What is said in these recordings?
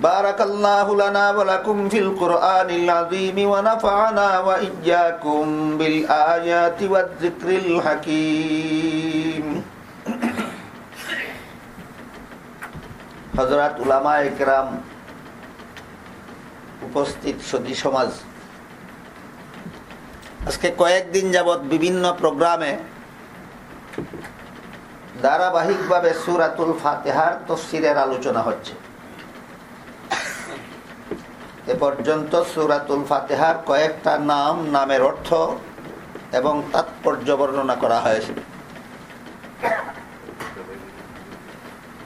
بارك الله لنا ولكم في القرآن العظيم ونفعنا وإياكم بالآيات والذكر الحكيم হজরত উলামা একরাম উপস্থিত সতী সমাজ আজকে কয়েকদিন যাবৎ বিভিন্ন প্রোগ্রামে ধারাবাহিকভাবে সুরাতুল ফাতেহার তফসিরের আলোচনা হচ্ছে এ পর্যন্ত সুরাতুল ফাতেহার কয়েকটা নাম, নামের অর্থ এবং তাৎপর্য বর্ণনা করা হয়েছে।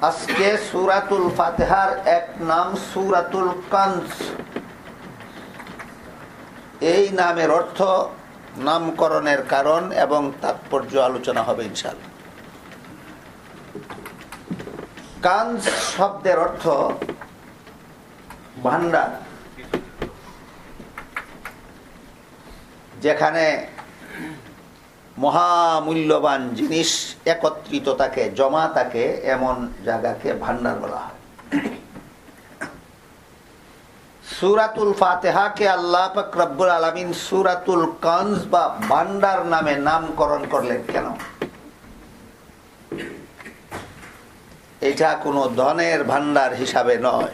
আজকে সুরাতুল ফাতেহার এক নাম সুরাতুল কান্স। এই নামের অর্থ নামকরণের কারণ এবং তাৎপর্য আলোচনা হবে ইনশাল কান্স শব্দের অর্থ ভান্ডার যেখানে মহামূল্যবান জিনিস একত্রিত থাকে জমা থাকে এমন জায়গাকে ভান্ডার বলা হয়। সুরাতুল ফাতেহাকে আল্লাহ রব্বুল আলমিন সুরাতুল কনস বা ভান্ডার নামে নামকরণ করলেন কেন? এটা কোনো ধনের ভান্ডার হিসাবে নয়।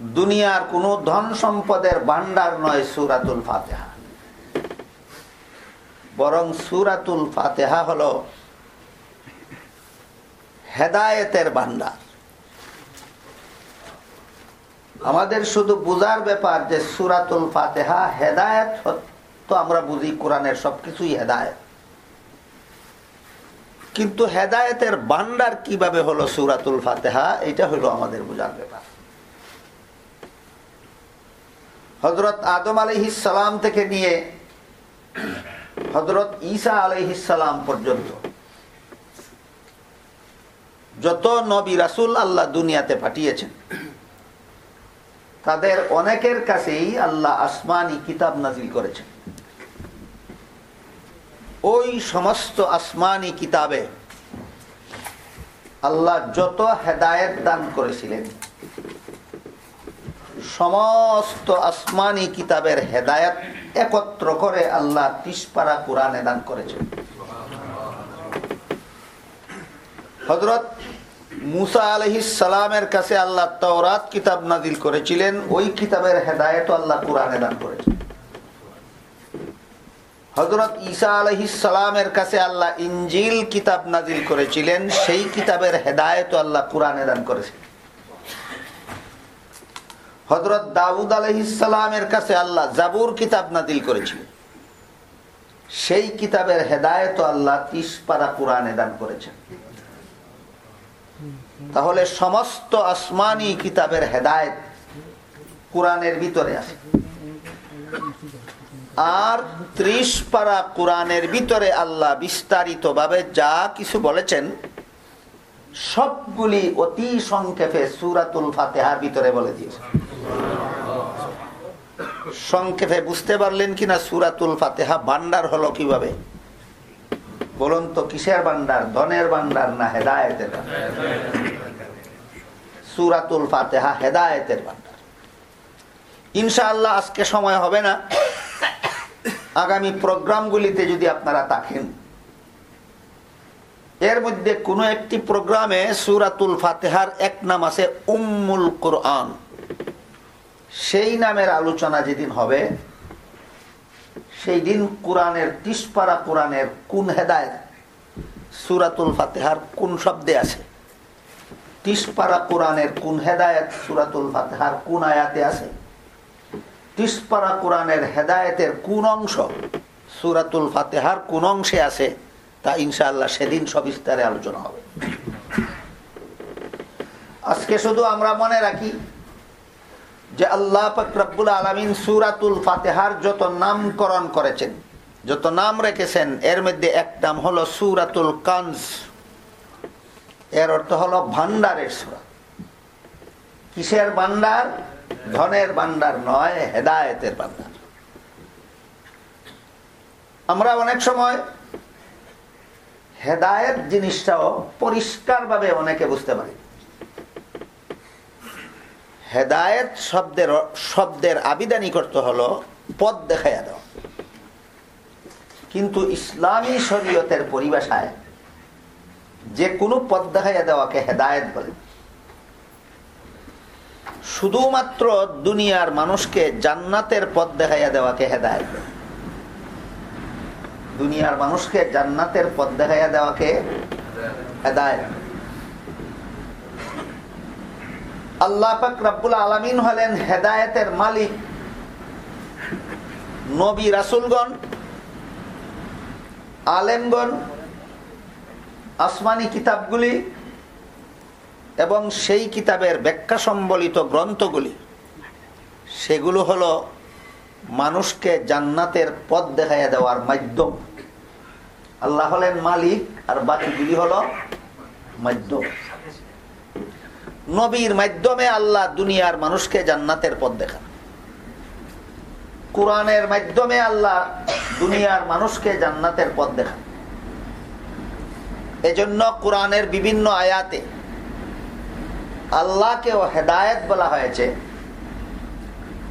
দুনিয়ার কোন ধন সম্পদের ভান্ডার নয় সুরাতুল ফাতেহা। বরং সুরাতুল ফাতেহা হল হেদায়েতের ভান্ডার আমাদের শুধু বুজার ব্যাপার যে সুরাতুল ফাতেহা হেদায়ত তো আমরা বুঝি, কোরআনের সবকিছুই হেদায়ত। কিন্তু হেদায়েতের ভান্ডার কীভাবে হলো সুরাতুল ফাতেহা, এটা হলো আমাদের বুঝার ব্যাপার। হজরত আদম আলহিসাম থেকে নিয়ে হজরত ঈসা আলহিসাম পর্যন্ত। যত নবী রাসুল আল্লাহ দুনিয়াতে পাঠিয়েছেন, তাদের অনেকের কাছেই আল্লাহ আসমানি কিতাব নাজিল করেছেন। ওই সমস্ত আসমানি কিতাবে আল্লাহ যত হেদায়ত দান করেছিলেন সমস্ত আসমানি কিতাবের হেদায়ত একত্র করে আল্লাহ তিসপাড়া কোরআনে দান করেছেন। হজরত মুসা আলহিসালামের কাছে আল্লাহ তওরাত কিতাব নাজিল করেছিলেন, ওই কিতাবের হেদায়ত আল্লাহ কোরআনে দান করেছেন। হজরত ঈসা আলহিসালামের কাছে আল্লাহ ইঞ্জিল কিতাব নাজিল করেছিলেন, সেই কিতাবের হেদায়ত আল্লাহ কোরআনে দান করেছেন। হজরত দাউদ আলহিসামের কাছে আল্লাহ জাবুর কিতাব নাদিল করেছিলেন সেই কিতাবের হেদায়ত আল্লাহ তিসপাড়া কোরআনে দান করেছেন। তাহলে সমস্ত আসমানি কিতাবের হেদায়ত কোরআনের ভিতরে আছে। আর ত্রিশ পারা কোরআনের ভিতরে আল্লাহ বিস্তারিত ভাবে যা কিছু বলেছেন, সবগুলি অতি সংক্ষেপে সুরাতুল ফাতেহার ভিতরে বলে দিয়েছে সংক্ষেপে বুঝতে পারলেন কিনা সুরাতুল ফাতেহা? ভান্ডার হলো কীভাবে? বলুন তো, কিসের বান্ডার ধনের বান্ডার না হেদায়েতের বান্ডার সুরাতুল ফাতেহা হেদায়েতের বান্ডার ইনশাআল্লাহ আজকে সময় হবে না। আগামী প্রোগ্রামগুলিতে যদি আপনারা থাকেন, এর মধ্যে কোনো একটি প্রোগ্রামে সুরাতুল ফাতেহার এক নাম আছে উম্মুল কোরআন। সেই নামের আলোচনা যেদিন হবে, সেই দিন কোরআনের তিসপাড়া কোরআনের কোন হেদায়ত? সুরাতুল ফাতেহার কোন শব্দে আছে? তিসপাড়া কোরআনের কোন হেদায়ত, সুরাতুল ফাতেহার কোন আয়াতে আছে? তিসপাড়া কোরআনের হেদায়তের কোন অংশ, সুরাতুল ফাতেহার কোন অংশে আছে? তা ইনশাআল্লাহ সেদিন সবিস্তারে আলোচনা হবে। আজকে শুধু আমরা মনে রাখি যে আল্লাহ রব্বুল আলমিন সুরাতুল ফাতেহার যত নামকরণ করেছেন, যত নাম রেখেছেন, এর মধ্যে এক নাম হলো সুরাতুল কানজ এর অর্থ হলো ভান্ডারের সুরা। কিসের ভান্ডার ধনের ভান্ডার নয়, হেদায়েতের ভান্ডার আমরা অনেক সময় হেদায়েত জিনিসটাও পরিষ্কারভাবে অনেকে বুঝতে পারি। হেদায়েত শব্দের শব্দের আবিদানি করতে হলো পদ দেখাইয়া দেওয়া কিন্তু ইসলামী শরীয়তের পরিভাষায় যে কোনো পদ দেখাইয়া দেওয়াকে হেদায়েত বলে। শুধুমাত্র দুনিয়ার মানুষকে জান্নাতের পথ দেখাইয়া দেওয়াকে হেদায়ত দুনিয়ার মানুষকে জান্নাতের পথ দেখাইয়া দেওয়াকে হেদায়ত আল্লাহ পাক রাব্বুল আলামিন হলেন হেদায়েতের মালিক। নবী রাসুলগণ, আলেমগণ, আসমানি কিতাবগুলি এবং সেই কিতাবের ব্যাখ্যা সম্বলিত গ্রন্থগুলি, সেগুলো হলো মানুষকে জান্নাতের পথ দেখাইয়া দেওয়ার মাধ্যম। আল্লাহ হলেন মালিক আর বাকিগুলি হলো মাধ্যম। নবীর মাধ্যমে আল্লাহ দুনিয়ার মানুষকে জান্নাতের পথ দেখান। কোরআনের মাধ্যমে আল্লাহ দুনিয়ার মানুষকে জান্নাতের পথ দেখান। এজন্য কোরআনের বিভিন্ন আয়াতে আল্লাহকেও হেদায়েত বলা হয়েছে।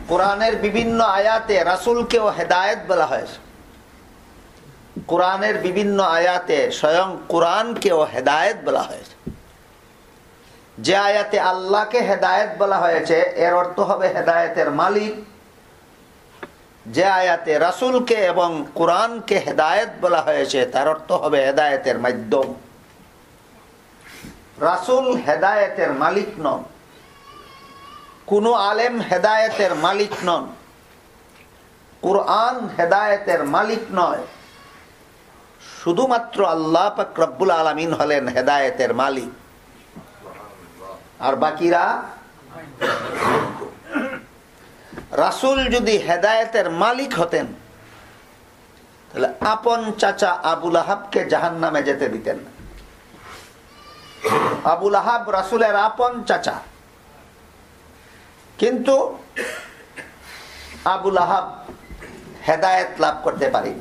কোরআনের বিভিন্ন আয়াতে রাসুলকেও হেদায়েত বলা হয়েছে। কোরআনের বিভিন্ন আয়াতে স্বয়ং কোরআনকেও হেদায়েত বলা হয়েছে। যে আয়াতে আল্লাহকে হেদায়েত বলা হয়েছে, এর অর্থ হবে হেদায়েতের মালিক। যে আয়াতে রাসুলকে এবং কোরআনকে হেদায়েত বলা হয়েছে, তার অর্থ হবে হেদায়েতের মাধ্যম। রাসুল হেদায়েতের মালিক নন। কোন আলেম হেদায়েতের মালিক নন। কোরআন হেদায়েতের মালিক নয়। শুধুমাত্র আল্লাহ রব্বুল আলমিন হলেন হেদায়েতের মালিক। আর বাকিরা রাসুল যদি হেদায়েতের মালিক হতেন, তাহলে আপন চাচা আবুল আহাবকে জাহান নামে যেতে দিতেন আবুল আহাব রাসুলের আপন চাচা। কিন্তু আবুল আহাব হেদায়েত লাভ করতে পারি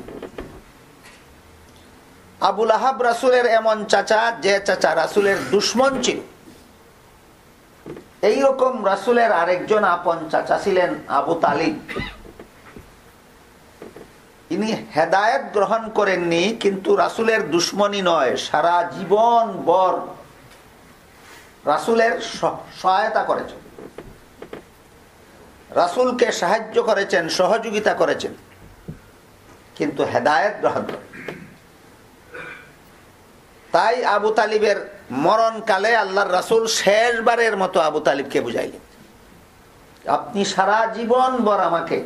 আবুল আহাব রাসুলের এমন চাচা, যে চাচা রাসুলের দুশ্মন ছিল। এইরকম রাসুলের আরেকজন আপন চাচা ছিলেন আবু তালিব। ইনি হেদায়ত গ্রহণ করেননি, কিন্তু রাসুলের দুশ্মনী নয়, সারা জীবন বর। রাসুলের সহায়তা করেছেন। রাসুলকে সাহায্য করেছেন, সহযোগিতা করেছেন, কিন্তু হেদায়ত গ্রহণ করেন তাই আবু তালিবের মরণকালে আল্লাহর রাসুল শেষবারের মতো আবু তালিবকে বুঝাইলেন। আপনি সারা জীবন বর আমাকে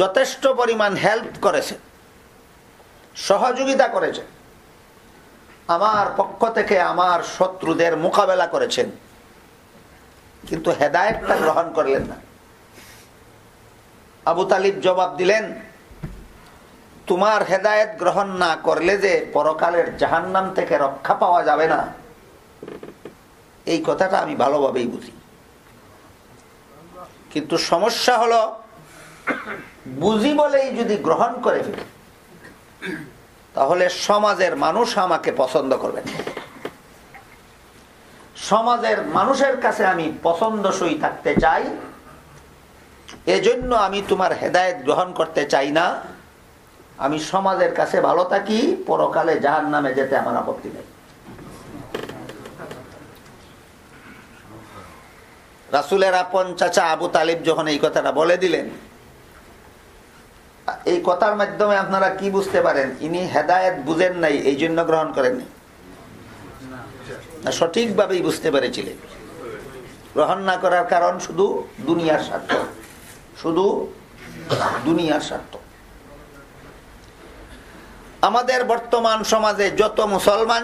যথেষ্ট পরিমাণ হেল্প করেছে সহযোগিতা করেছে আমার পক্ষ থেকে আমার শত্রুদের মোকাবেলা করেছেন, কিন্তু হেদায়তটা গ্রহণ করলেন না। আবু তালিব জবাব দিলেন তোমার হেদায়ত গ্রহণ না করলে যে পরকালের জাহান্নাম থেকে রক্ষা পাওয়া যাবে না। এই কথাটা আমি ভালোভাবেই বুঝি। কিন্তু সমস্যা হলো, বুঝি বলেই যদি গ্রহণ করে ফেলি, তাহলে সমাজের মানুষ আমাকে পছন্দ করবেন সমাজের মানুষের কাছে আমি পছন্দসই থাকতে চাই, এজন্য আমি তোমার হেদায়েত গ্রহণ করতে চাই না। আমি সমাজের কাছে ভালো থাকি, পরকালে জাহান নামে যেতে আমার আপত্তি নেই। রাসুলের আপন চাচা আবু তালিব যখন এই কথাটা বলে দিলেন, এই কথার মাধ্যমে আপনারা কি বুঝতে পারেন? ইনি হেদায়েত বুঝেন নাই, এই জন্য গ্রহণ করেননি। সঠিকভাবেই বুঝতে পেরেছিলেন। গ্রহণ না করার কারণ শুধু দুনিয়ার স্বার্থ। শুধু দুনিয়ার স্বার্থ। আমাদের বর্তমান সমাজে যত মুসলমান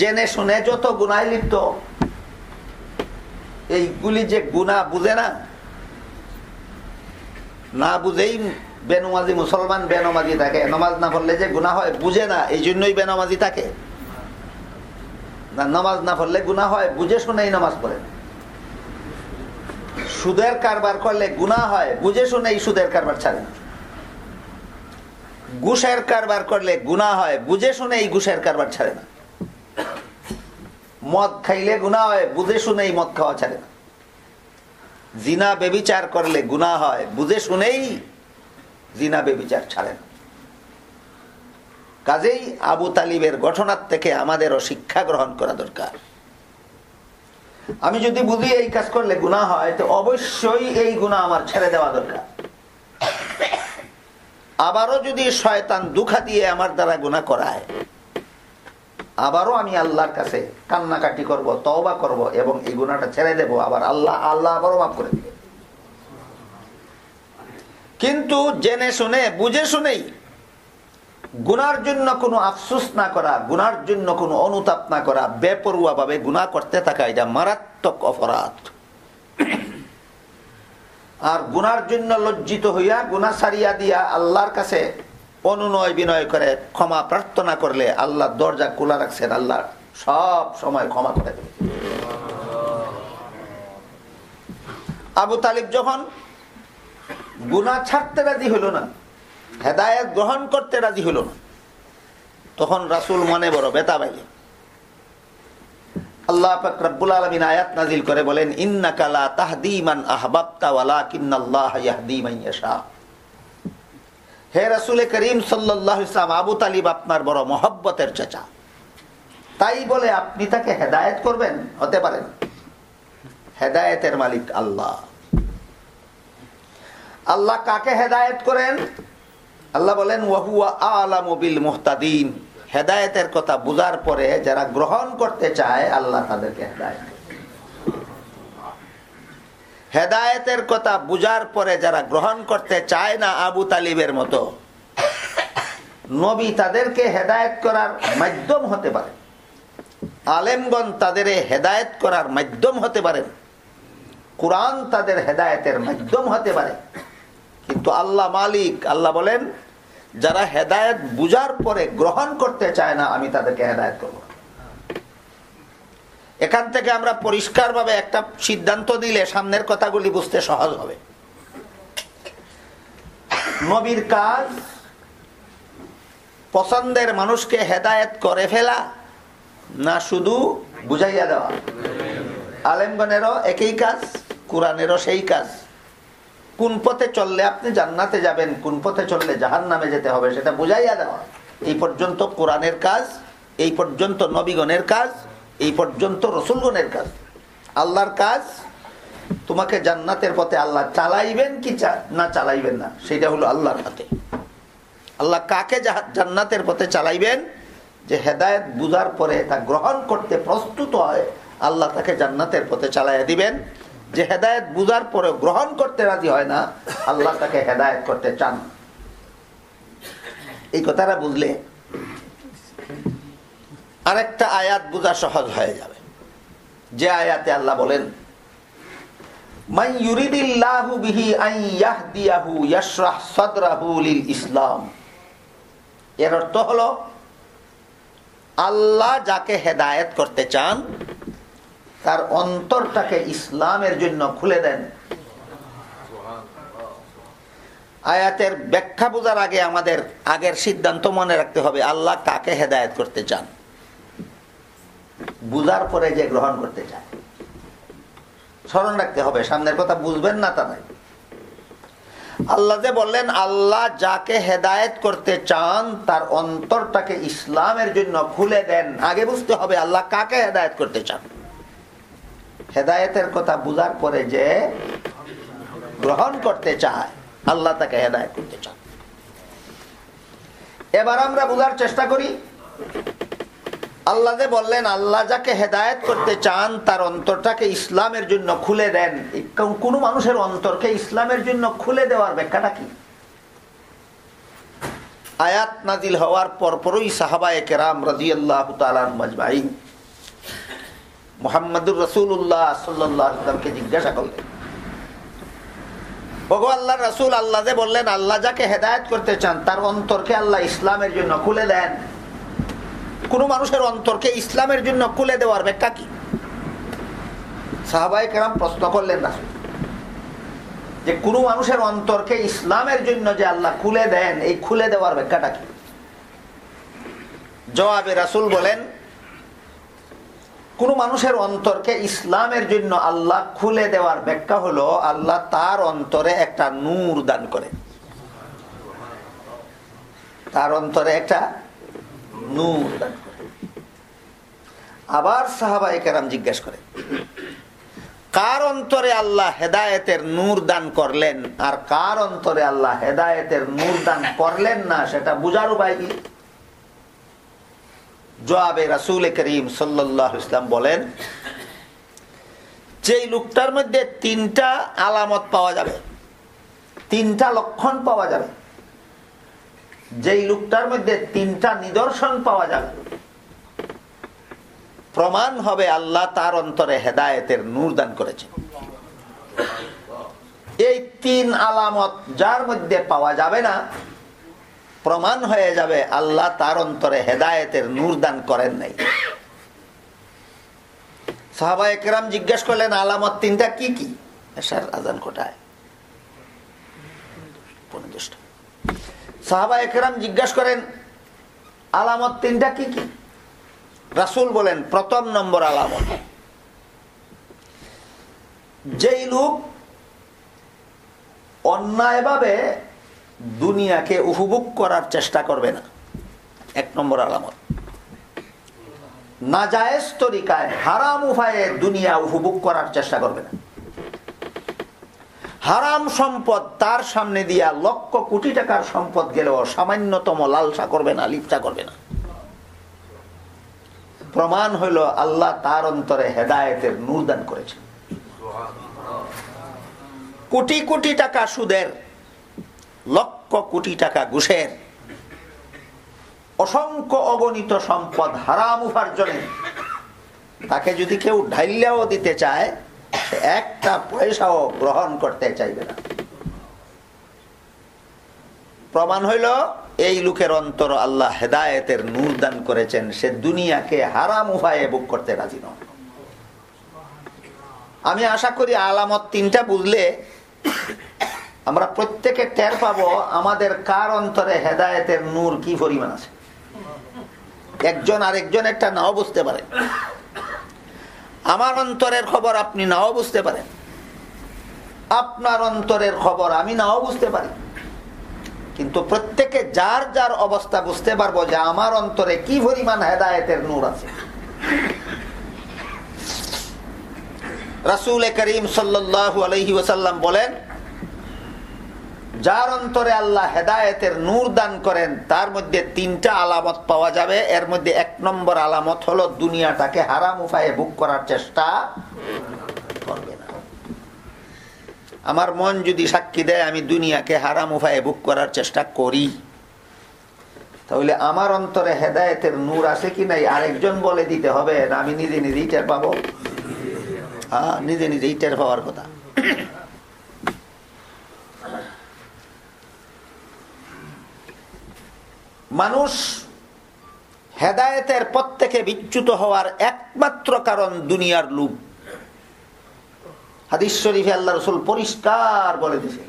জেনে শুনে, যত গুনায় লিপ্ত এইগুলি যে গুণা বুঝে না না বুঝেই বেনমাজি মুসলমান বেনমাজি থাকে। নমাজ না পড়লে যে গুণা হয়, বুঝে না, এই জন্যই বেনমাজি থাকে। না, নামাজ না পড়লে গুণা হয়, বুঝে শুনেই নামাজ পড়ে। সুদের কারবার করলে গুণা হয়, বুঝে শুনেই সুদের কারবার ছাড়ে। না ঘুষের কারবার করলে গুণা হয়। বুঝে শুনেই গুসের কারবার ছাড়ে না। মদ খাইলে গুণা হয়, বুঝে শুনেই মদ খাওয়া ছাড়ে না। জিনা বেবিচার করলে গুণা হয়, বুঝে শুনেই জিনা বেবিচার ছাড়ে না। কাজেই আবু তালিবের ঘটনার থেকে আমাদেরও শিক্ষা গ্রহণ করা দরকার। আমি যদি বুঝি এই কাজ করলে গুণা হয়, তো অবশ্যই এই গুণা আমার ছেড়ে দেওয়া দরকার। আবারও যদি শয়তান দুখা দিয়ে আমার দ্বারা গুণা করায়, আবারও আমি আল্লাহর কাছে কান্নাকাটি করব, তওবা করব এবং এই গুণাটা ছেড়ে দেব, আবার আল্লাহ আল্লাহ আবারও মাফ করে দিবে। কিন্তু জেনে শুনে, বুঝে শুনেই গুনার জন্য কোনো আফসুস না করা, গুনার জন্য কোনো অনুতাপ না করা বেপরুয়া ভাবে গুণা করতে থাকা এটা মারাত্মক অপরাধ। আর গুনার জন্য লজ্জিত হইয়া গুনা সারিয়া দিয়া আল্লাহর কাছে অনুনয় বিনয় করে ক্ষমা প্রার্থনা করলে আল্লাহ দরজা খোলা রাখছেন, আল্লাহ সব সময় ক্ষমা করে দেবে আবু তালিব যখন গুনা ছাড়তে রাজি হইল না, হেদায়ত গ্রহণ করতে রাজি হইল না, তখন রাসুল মনে বড় বেতা বাইলে আল্লাহ করে বলেন ইয়াহদি হে করিম আবু তালিব আপনার বড় মহব্বতের চাচা। তাই বলে আপনি তাকে হেদায়েত করবেন? হতে পারেন হেদায়েতের মালিক আল্লাহ। আল্লাহ কাকে হেদায়েত করেন? আল্লাহ বলেন ওয়াহুয়া আলামু বিল মুহতাদিন। হেদায়েতের কথা বুঝার পরে যারা গ্রহণ করতে চায়, আল্লাহ তাদেরকে হেদায়েত হেদায়েতের কথা বুঝার পরে যারা গ্রহণ করতে চায় না আবু তালিবের মতো, নবী তাদেরকে হেদায়েত করার মাধ্যম হতে পারে। আলেমগন তাদের হেদায়েত করার মাধ্যম হতে পারেন কোরআন তাদের হেদায়তের মাধ্যম হতে পারে। কিন্তু আল্লাহ মালিক, আল্লাহ বলেন যারা হেদায়েত বুঝার পরে গ্রহণ করতে চায় না, আমি তাদেরকে হেদায়েত করব। এখান থেকে আমরা পরিষ্কারভাবে একটা সিদ্ধান্ত দিলে সামনের কথাগুলি বুঝতে সহজ হবে। নবীর কাজ, পছন্দের মানুষকে হেদায়েত করে ফেলা, না শুধু বুঝাইয়া দেওয়া। আলেমগনেরও একই কাজ, কোরআনেরও সেই কাজ। কোন পথে চললে আপনি জান্নাতে যাবেন, কোন পথে চললে জাহান নামে যেতে হবে সেটা বুঝাইয়া দেওয়া এই পর্যন্ত কোরআনের কাজ, এই পর্যন্ত নবীগণের কাজ, এই পর্যন্ত রসুলগণের কাজ। আল্লাহর কাজ, তোমাকে জান্নাতের পথে আল্লাহ চালাইবেন কি না চালাইবেন না, সেটা হলো আল্লাহর হাতে। আল্লাহ কাকে জান্নাতের পথে চালাইবেন? যে হেদায়ত বুঝার পরে তা গ্রহণ করতে প্রস্তুত হয়, আল্লাহ তাকে জান্নাতের পথে চালাইয়া দিবেন। যে হেদায়ত বুঝার পরে গ্রহণ করতে রাজি হয় না, আল্লাহ তাকে হেদায়ত করতে চান। এই কথাটা বুঝলে আরেকটা আয়াত বোঝা সহজ হয়ে যাবে। যে আয়াতে আল্লাহ বলেন ইসলাম। এর অর্থ হলো, আল্লাহ যাকে হেদায়েত করতে চান তার অন্তরটাকে ইসলামের জন্য খুলে দেন। আয়াতের ব্যাখ্যা বোঝার আগে আমাদের আগের সিদ্ধান্ত মনে রাখতে হবে, আল্লাহ কাকে হেদায়ত করতে চান? বুঝার পরে যে গ্রহণ করতে চায়। স্মরণ রাখতে হবে, সামনের কথা বুঝবেন না তা নাই আল্লাহ যে বললেন, আল্লাহ যাকে হেদায়েত করতে চান, তার অন্তরটাকে ইসলামের জন্য খুলে দেন। আগে বুঝতে হবে আল্লাহ কাকে হেদায়েত করতে চান। হেদায়েতের কথা বুঝার পরে যে গ্রহণ করতে চায়, আল্লাহ তাকে হেদায়ত করতে চান এবার আমরা বুঝার চেষ্টা করি, আল্লাহ যে বললেন, আল্লাহ যাকে হেদায়ত করতে চান, তার অন্তরটাকে ইসলামের জন্য খুলে দেন। কোন মানুষের অন্তরকে ইসলামের জন্য খুলে দেওয়ার ব্যাখ্যাটা কি? আয়াত নাজিল হওয়ার পরপরই সাহাবায়ে কেরাম রাজি আল্লাহ তালান মোহাম্মদুর রসুল্লাহ সাল্লামকে জিজ্ঞাসা করলেন। ভগো আল্লাহ রসুল আল্লাহ যে বললেন, আল্লাহ যাকে হেদায়ত করতে চান, তার অন্তরকে আল্লাহ ইসলামের জন্য খুলে দেন। কোন মানুষের অন্তরকে ইসলামের জন্য খুলে দেওয়ার ব্যাখ্যা কি? সাহাবাই কেরাম প্রশ্ন করলেন না। যে কোন মানুষের অন্তরকে ইসলামের জন্য যে আল্লাহ খুলে দেন, এই খুলে দেওয়ার ব্যাখ্যাটা কি? জবাবে রাসুল বলেন কোন মানুষের অন্তরকে ইসলামের জন্য আল্লাহ খুলে দেওয়ার ব্যাখ্যা হলো, আল্লাহ তার অন্তরে একটা নূর দান করে। তার অন্তরে একটা নূর দান করে। আবার সাহাবাই কেরাম জিজ্ঞেস করে, কার অন্তরে আল্লাহ হেদায়েতের নূর দান করলেন? আর কার অন্তরে আল্লাহ হেদায়েতের নূর দান করলেন না, সেটা বুঝার উপায় কি? জবাবে রাসুল করিম সাল্লাহ ইসলাম বলেন, যেই লোকটার মধ্যে তিনটা আলামত পাওয়া যাবে, তিনটা লক্ষণ পাওয়া যাবে, যেই লোকটার মধ্যে তিনটা নিদর্শন পাওয়া যাবে, প্রমাণ হবে আল্লাহ তার অন্তরে হেদায়েতের নূর দান করেছে এই তিন আলামত যার মধ্যে পাওয়া যাবে না প্রমাণ হয়ে যাবে, আল্লাহ তার অন্তরে হেদায়েতের নূর দান করেন নাই। সাহাবা একরাম জিজ্ঞেস করলেন, আলামত তিনটা কি কি? আজান কোটায় সাহাবা একরাম জিজ্ঞাসা করেন, আলামত তিনটা কি কি? রাসুল বলেন, প্রথম নম্বর আলামত। যেই লোক অন্যায়ভাবে দুনিয়াকে উপভোগ করার চেষ্টা করবে না। এক নম্বর আলামত। নাজায়েজ তরিকায় হারাম উপায়ে দুনিয়া উপভোগ করার চেষ্টা করবে না। হারাম সম্পদ তার সামনে দিয়া লক্ষ কোটি টাকার সম্পদ গেলেও সামান্যতম লালসা করবে না লিপসা করবে না। প্রমাণ হইল আল্লাহ তার অন্তরে হেদায়েতের নূরদান করেছে কোটি কোটি টাকা সুদের লক্ষ কোটি টাকা ঘুষের। অসংখ্য অগণিত সম্পদ হারাম উপার্জনে তাকে যদি কেউ ঢাইলেও দিতে চায় একটা পয়সাও গ্রহণ করতে চাইবে না। প্রমাণ হইল, এই লোকের অন্তর আল্লাহ হেদায়েতের নূর দান করেছেন, সে দুনিয়াকে হারাম উপায়ে বুক করতে রাজি নয়। আমি আশা করি আলামত তিনটা বুঝলে আমরা প্রত্যেকে টের পাবো আমাদের কার অন্তরে হেদায়েতের নূর কি পরিমাণ আছে। একজন আরেকজন একটা নাও বুঝতে পারে। আমার অন্তরের খবর আপনি নাও বুঝতে পারেন। আপনার অন্তরের খবর আমি নাও বুঝতে পারি। কিন্তু প্রত্যেকে যার যার অবস্থা বুঝতে পারব যে আমার অন্তরে কি পরিমাণ হেদায়তের নূর আছে। রাসুল করিম সাল্লু আলহি ওসাল্লাম বলেন যার অন্তরে আল্লাহ হেদায়েতের নূর দান করেন, তার মধ্যে তিনটা আলামত পাওয়া যাবে। এর মধ্যে এক নম্বর আলামত হলো দুনিয়াটাকে হারাম উপায়ে বুক করার চেষ্টা করবে না। আমার মন যদি সাক্ষী দেয়, আমি দুনিয়াকে হারাম উপায়ে বুক করার চেষ্টা করি। তাহলে আমার অন্তরে হেদায়েতের নূর আছে কি নাই? আরেকজন বলে দিতে হবে, না আমি নিজে নিজেই টের পাবো? হ্যাঁ নিজে নিজেই টের পাওয়ার কথা। মানুষ হেদায়েতের পথ থেকে বিচ্যুত হওয়ার একমাত্র কারণ দুনিয়ার লুপ হাদিস শরীফে আল্লাহ রসুল পরিষ্কার বলে দিছে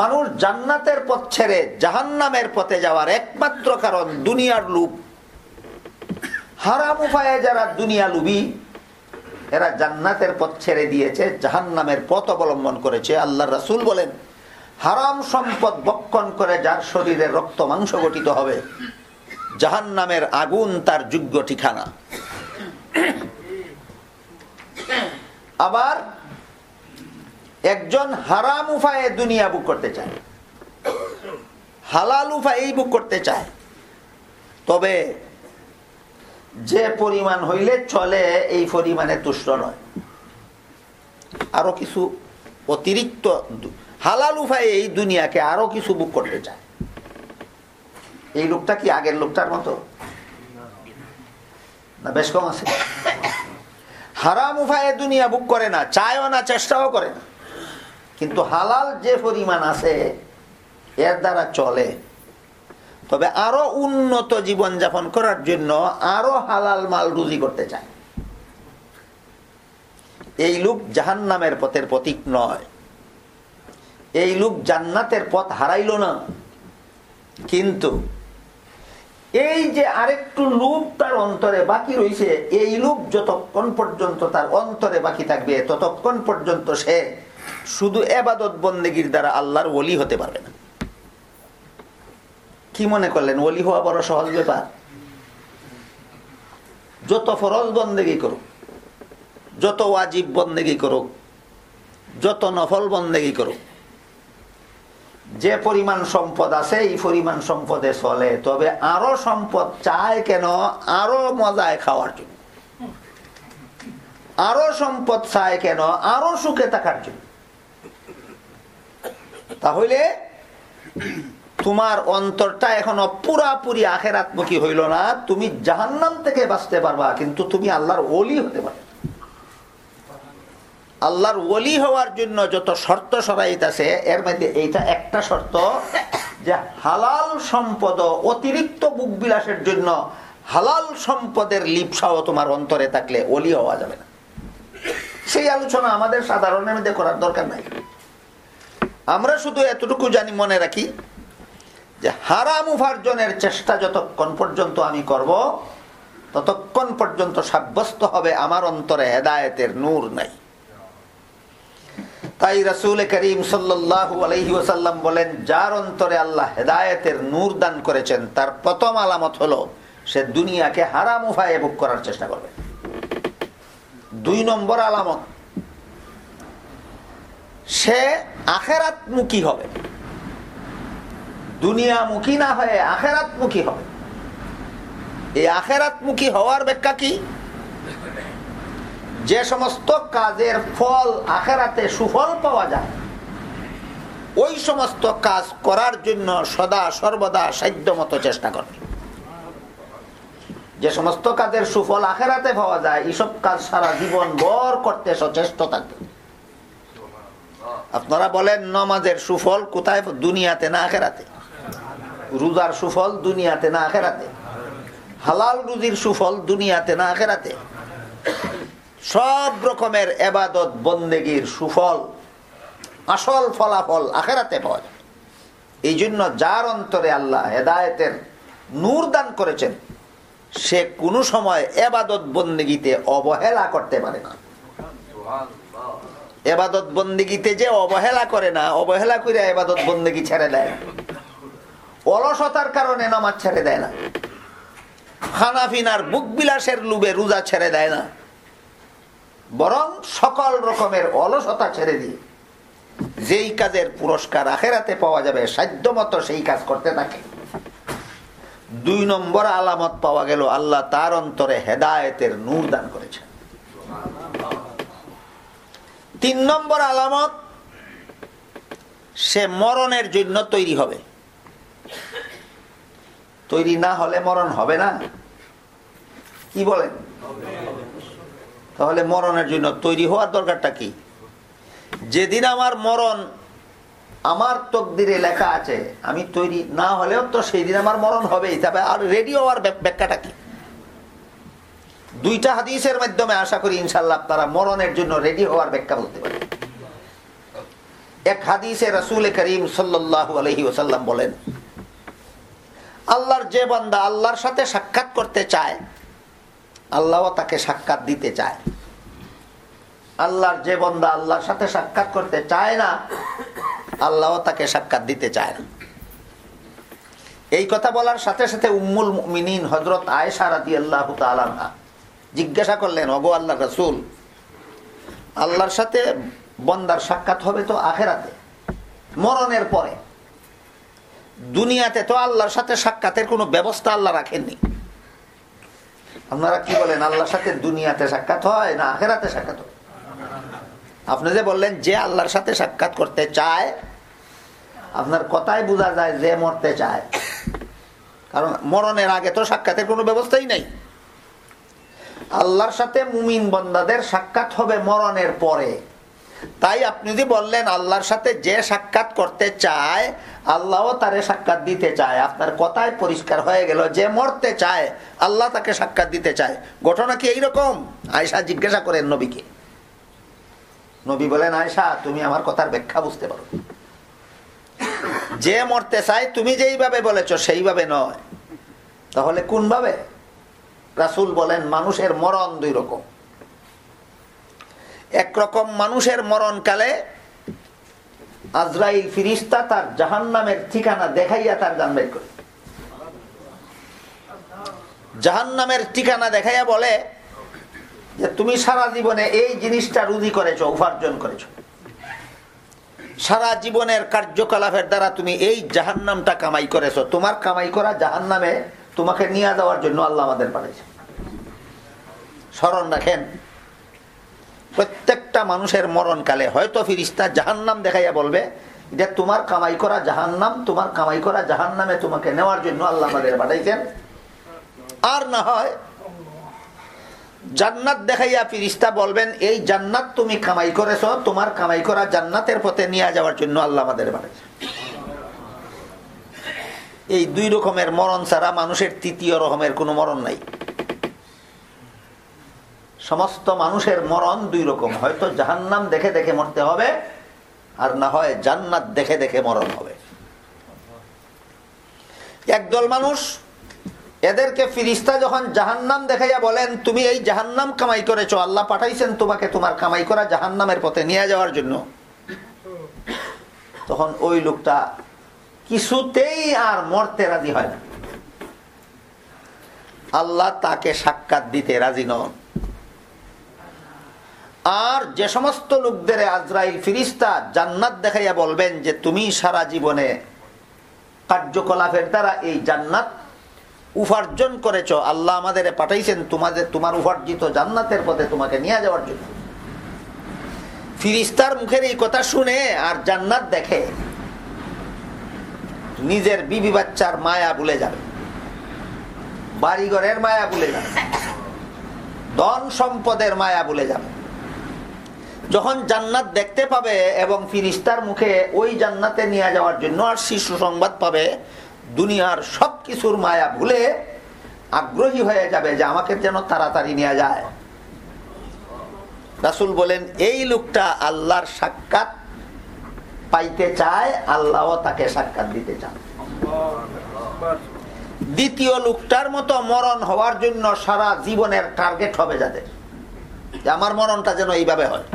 মানুষ জান্নাতের পথ ছেড়ে জাহান্নামের পথে যাওয়ার একমাত্র কারণ দুনিয়ার লুপ হারাম উপায়ে যারা দুনিয়া লুবি এরা জান্নাতের পথ ছেড়ে দিয়েছে, জাহান্নামের পথ অবলম্বন করেছে। আল্লাহ রাসুল বলেন হারাম সম্পদ বক্ষণ করে যার শরীরে রক্ত মাংস গঠিত হবে, জাহান্নামের আগুন তার যোগ্য ঠিকানা। আবার একজন হারাম উপায়ে দুনিয়া বুক করতে চায়, হালাল উপায়েই বুক করতে চায়, তবে যে পরিমাণ হইলে চলে, এই পরিমাণে তুষ্ট নয়। আরও কিছু অতিরিক্ত হালাল উপায়ে এই দুনিয়াকে আরও কিছু বুক করতে চায়। এই লোকটা কি আগের লোকটার মতো? না, বেশ কম আছে। হারাম উপায়ে দুনিয়া বুক করে না, চায়ও না, চেষ্টাও করে না। কিন্তু হালাল যে পরিমাণ আছে, এর দ্বারা চলে। তবে আরও উন্নত জীবন যাপন করার জন্য আরও হালাল মাল রুজি করতে চায়। এই লোক জাহান নামের পথের প্রতীক নয়। এই লোক জান্নাতের পথ হারাইল না। কিন্তু এই যে আরেকটু লুপ তার অন্তরে বাকি রয়েছে এই লুপ যতক্ষণ পর্যন্ত তার অন্তরে বাকি থাকবে, ততক্ষণ পর্যন্ত সে শুধু এবাদত বন্দেগীর দ্বারা আল্লাহর ওলি হতে পারবে না। কি মনে করলেন? ওলি হওয়া বড় সহজ ব্যাপার। যত ফরজ বন্দেগি করুক, যত ওয়াজিব বন্দেগি করুক, যত নফল বন্দেগি করুক যে পরিমাণ সম্পদ আছে, এই পরিমাণ সম্পদে চলে। তবে আরও সম্পদ চায় কেন? আরও মজায় খাওয়ার জন্য। আরও সম্পদ চায় কেন? আরও সুখে থাকার জন্য। তাহলে তোমার অন্তরটা এখনও পুরাপুরি আখেরাত্মকী হইল না। তুমি জাহান্নাম থেকে বাঁচতে পারবা, কিন্তু তুমি আল্লাহর ওলি হতে পারবে। আল্লাহর ওলি হওয়ার জন্য যত শর্ত সরাইত আছে, এর মধ্যে এইটা একটা শর্ত যে হালাল সম্পদ অতিরিক্ত বুক বিলাসের জন্য হালাল সম্পদের লিপসাও তোমার অন্তরে থাকলে ওলি হওয়া যাবে না। সেই আলোচনা আমাদের সাধারণের মধ্যে করার দরকার নাই। আমরা শুধু এতটুকু জানি মনে রাখি যে হারাম উপার্জনের চেষ্টা যতক্ষণ পর্যন্ত আমি করব, ততক্ষণ পর্যন্ত সাব্যস্ত হবে আমার অন্তরে হেদায়েতের নূর নাই। তাই রসুল করিম সাল্লাহ বলেন, যার অন্তরে আল্লাহ হেদায়েতের নূর দান করেছেন, তার প্রথম আলামত হলো, সে দুনিয়াকে হারাম উপায়ে ভোগ করার চেষ্টা করবে। দুই নম্বর আলামত, সে আখেরাতমুখী হবে। দুনিয়ামুখী না হয়ে আখেরাতমুখী হবে। এই আখেরাতমুখী হওয়ার ব্যাখ্যা কি? যে সমস্ত কাজের ফল আখেরাতে সুফল পাওয়া যায়, ওই সমস্ত কাজ করার জন্য সদা সর্বদা সাধ্য মতো চেষ্টা করবে যে সমস্ত কাজের সুফল আখেরাতে পাওয়া যায় এইসব কাজ সারা জীবন বর করতে সচেষ্ট থাকে। আপনারা বলেন, নমাজের সুফল কোথায়, দুনিয়াতে না আখেরাতে? রোজার সুফল দুনিয়াতে না আখেরাতে? হালাল রুজির সুফল দুনিয়াতে না আখেরাতে? সব রকমের এবাদত, বন্দেগীর সুফল, আসল ফলাফল আখেরাতে পাওয়া যায়। এই জন্য যার অন্তরে আল্লাহ হেদায়তের নূর দান করেছেন, সে কোনো সময় এবাদত বন্দেগীতে অবহেলা করতে পারে না। এবাদত বন্দিগিতে যে অবহেলা করে না, অবহেলা করে এবাদত বন্দিগি ছেড়ে দেয় অলসতার কারণে নামাজ ছেড়ে দেয় না। খানাফিনার বুক বিলাসের লুবে রোজা ছেড়ে দেয় না। বরং সকল রকমের অলসতা ছেড়ে দিয়ে যেই কাজের পুরস্কার আখেরাতে পাওয়া যাবে সাধ্য মতো সেই কাজ করতে থাকে। দুই নম্বর আলামত পাওয়া গেল, আল্লাহ তার অন্তরে হেদায়েতের নূর দান করেছে তিন নম্বর আলামত, সে মরণের জন্য তৈরি হবে। তৈরি না হলে মরণ হবে না। কি বলেন? তাহলে মরণের জন্য তৈরি হওয়ার দরকারটা কি? যেদিন আমার মরণ, আমার তকদিরে লেখা আছে, আমি তৈরি না হলেও তো সেই দিন আমার মরণ হবেই। তবে আর রেডি হওয়ার ব্যাখ্যাটা কি? দুইটা হাদিসের মাধ্যমে আশা করি ইনশাল্লাহ তারা মরণের জন্য রেডি হওয়ার ব্যাখ্যা বলতে পারে এক হাদিসে রসুল করিম সাল্লাহ আলহি ওসাল্লাম বলেন, আল্লাহর যে বান্দা আল্লাহর সাথে সাক্ষাৎ করতে চায় আল্লাহ তাকে সাক্ষাৎ দিতে চায়। আল্লাহর যে বন্দা আল্লাহর সাথে সাক্ষাৎ করতে চায় না, আল্লাহ তাকে সাক্ষাৎ দিতে চায় না। এই কথা বলার সাথে সাথে উম্মুল মিনীন হজরত আয়সা রাদি আল্লাহ জিজ্ঞাসা করলেন অগো আল্লাহ রসুল, আল্লাহর সাথে বন্দার সাক্ষাৎ হবে তো আখেরাতে? মরণের পরে? দুনিয়াতে তো আল্লাহর সাথে সাক্ষাতের কোনো ব্যবস্থা আল্লাহ রাখেননি। আপনারা কি বলেন, আল্লাহর সাথে দুনিয়াতে সাক্ষাৎ হয় না আখেরাতে সাক্ষাৎ হয়? আপনি যে বললেন যে আল্লাহর সাথে সাক্ষাৎ করতে চায়, আপনার কথাই বোঝা যায় যে মরতে চায়। কারণ মরণের আগে তো সাক্ষাতের কোনো ব্যবস্থাই নাই। আল্লাহর সাথে মুমিন বন্দাদের সাক্ষাৎ হবে মরণের পরে। তাই আপনি যদি বললেন, আল্লাহর সাথে যে সাক্ষাৎ করতে চায় আল্লাহও তারে সাক্ষাৎ দিতে চায়। আপনার কথায় পরিষ্কার হয়ে গেল। যে মরতে চায়, আল্লাহ তাকে সাক্ষাৎ দিতে চায়। ঘটনা কি এইরকম? আয়সা জিজ্ঞাসা করেন নবীকে। নবী বলেন আয়সা তুমি আমার কথার ব্যাখ্যা বুঝতে পারো। যে মরতে চায়, তুমি যেইভাবে বলেছ, সেইভাবে নয়। তাহলে কোন ভাবে রাসুল বলেন, মানুষের মরণ দুই রকম। একরকম মানুষের মরণকালে আজরাইল ফিরিস্তা তার জাহান নামের ঠিকানা দেখাইয়া তার জান বের করে। জাহান নামের ঠিকানা দেখাইয়া বলে যে, তুমি সারা জীবনে এই জিনিসটা রুজি করেছ, উপার্জন করেছ। সারা জীবনের কার্যকলাপের দ্বারা তুমি এই জাহান নামটা কামাই করেছ। তোমার কামাই করা জাহান নামে তোমাকে নিয়ে যাওয়ার জন্য আল্লাহ আমাদের পাঠিয়েছে স্মরণ রাখেন প্রত্যেকটা মানুষের মরণকালে হয়তো ফিরিস্তা জাহান্নাম দেখাইয়া বলবে যে তোমার কামাই করা জাহান্নাম, তোমার কামাই করা জাহান্নামে তোমাকে নেওয়ার জন্য আল্লাহ আমাদের পাঠাইছেন। আর না হয় জান্নাত দেখাইয়া ফিরিস্তা বলবেন, এই জান্নাত তুমি কামাই করেছ, তোমার কামাই করা জান্নাতের পথে নিয়ে যাওয়ার জন্য আল্লাহ আমাদের পাঠাইছেন। এই দুই রকমের মরণ ছাড়া মানুষের তৃতীয় রকমের কোনো মরণ নাই। সমস্ত মানুষের মরণ দুই রকম। হয়তো জাহান্নাম দেখে দেখে মরতে হবে, আর না হয় জান্নাত দেখে দেখে মরণ হবে। একদল মানুষ, এদেরকে ফিরিস্তা যখন জাহান্নাম দেখাইয়া বলেন, তুমি এই জাহান্নাম কামাই করেছ, আল্লাহ পাঠাইছেন তোমাকে তোমার কামাই করা জাহান্নামের পথে নিয়ে যাওয়ার জন্য। তখন ওই লোকটা কিছুতেই আর মরতে রাজি হয় না। আল্লাহ তাকে সাক্ষাৎ দিতে রাজি নন। আর যে সমস্ত লোকদের আজরাইল ফিরিস্তা জান্নাত দেখাইয়া বলবেন যে তুমি সারা জীবনে কার্যকলাপের দ্বারা এই জান্নাত উপার্জন করেছ, আল্লাহ আমাদের পাঠাইছেন তোমাদের, তোমার উপার্জিত জান্নাতের পথে তোমাকে নিয়ে যাওয়ার জন্য। ফিরিস্তার মুখের এই কথা শুনে আর জান্নাত দেখে, নিজের বিবি বাচ্চার মায়া ভুলে যাবে, বাড়িঘরের মায়া ভুলে যাবে, ধন সম্পদের মায়া ভুলে যাবে। যখন জান্নাত দেখতে পাবে এবং ফিরিস্তার মুখে ওই জান্নাতে নিয়ে যাওয়ার জন্য আর শিশু সংবাদ পাবে, দুনিয়ার সব কিছুর মায়া ভুলে আগ্রহী হয়ে যাবে যে আমাকে যেন তাড়াতাড়ি নিয়ে যায়। রাসুল বলেন, এই লোকটা আল্লাহর সাক্ষাৎ পাইতে চায় আল্লাহ তাকে সাক্ষাৎ দিতে চান। দ্বিতীয় লোকটার মতো মরণ হওয়ার জন্য সারা জীবনের টার্গেট হবে যাদের। আমার মরণটা যেন এইভাবে হয়।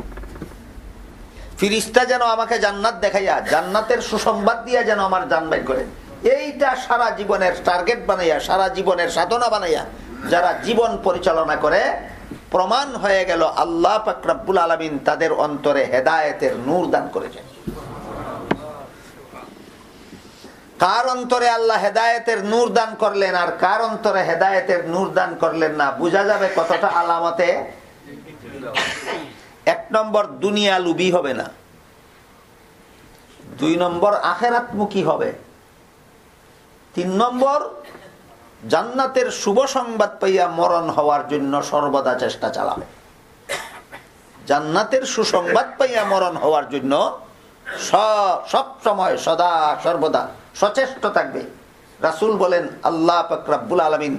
ফিরিস্তা যেন আমাকে জান্নাত দেখাইয়া, জান্নাতের সুসংবাদ দিয়া যেন আমার জান বের করেন এইটা সারা জীবনের টার্গেট বানাইয়া, সারা জীবনের সাধনা বানাইয়া, যারা জীবন পরিচালনা করে, প্রমাণ হয়ে গেল আল্লাহ পাকরাবুল আলমিন তাদের অন্তরে হেদায়েতের নূর দান করেছেন। কার অন্তরে আল্লাহ হেদায়েতের নূর দান করলেন আর কার অন্তরে হেদায়েতের নূর দান করলেন না, বোঝা যাবে কতটা আলামতে? এক নম্বর দুনিয়া লুবি হবে না। দুই নম্বর আখেরাতমুখী হবে। তিন নম্বর জান্নাতের শুভ সংবাদ পাইয়া মরণ হওয়ার জন্য সর্বদা চেষ্টা চালাবে। জান্নাতের সুসংবাদ পাইয়া মরণ হওয়ার জন্য সব সময় সদা সর্বদা সচেষ্ট থাকবে। রাসুল বলেন, আল্লাহ ফকরাবুল আলমিন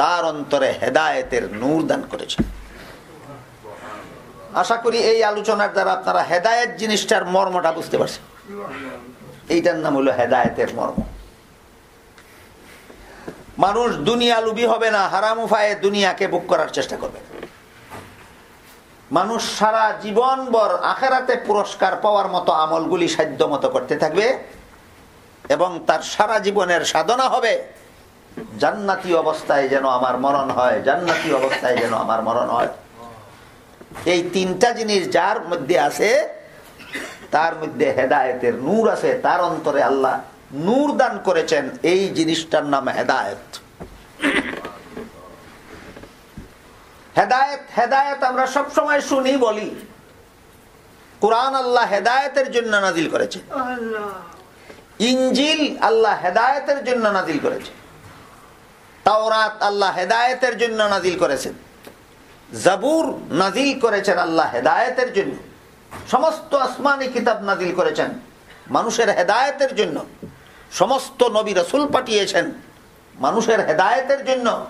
তার অন্তরে হেদায়েতের নূর দান করেছেন। আশা করি এই আলোচনার দ্বারা আপনারা হেদায়েত জিনিসটার মর্মটা বুঝতে পারছেন। এইটার নাম হলো হেদায়তের মর্ম। মানুষ দুনিয়া লুবি হবে না, হারাম উপায়ে দুনিয়াকে বুক করার চেষ্টা করবে। মানুষ সারা জীবন বর আখেরাতে পুরস্কার পাওয়ার মতো আমলগুলি সাধ্য মতো করতে থাকবে এবং তার সারা জীবনের সাধনা হবে। জান্নাতি অবস্থায় যেন আমার মরণ হয়, জান্নাতি অবস্থায় যেন আমার মরণ হয়। এই তিনটা জিনিস যার মধ্যে আছে, তার মধ্যে হেদায়েতের নূর আছে, তার অন্তরে আল্লাহ নূর দান করেছেন, এই জিনিসটার নাম হেদায়েত। হেদায়েত হেদায়েত আমরা সব সময় শুনি, বলি। কোরআন আল্লাহ হেদায়তের জন্য নাজিল করেছে। ইঞ্জিল আল্লাহ হেদায়তের জন্য নাজিল করেছে। তাওরাত আল্লাহ হেদায়েতের জন্য নাজিল করেছেন। জাবুর নাজিল করেছেন আল্লাহ হেদায়েতের জন্য। সমস্ত আসমানি কিতাব নাজিল করেছেন। মানুষের হেদায়েতের জন্য। সমস্ত নবী রসুল পাঠিয়েছেন মানুষের হেদায়েতের জন্য।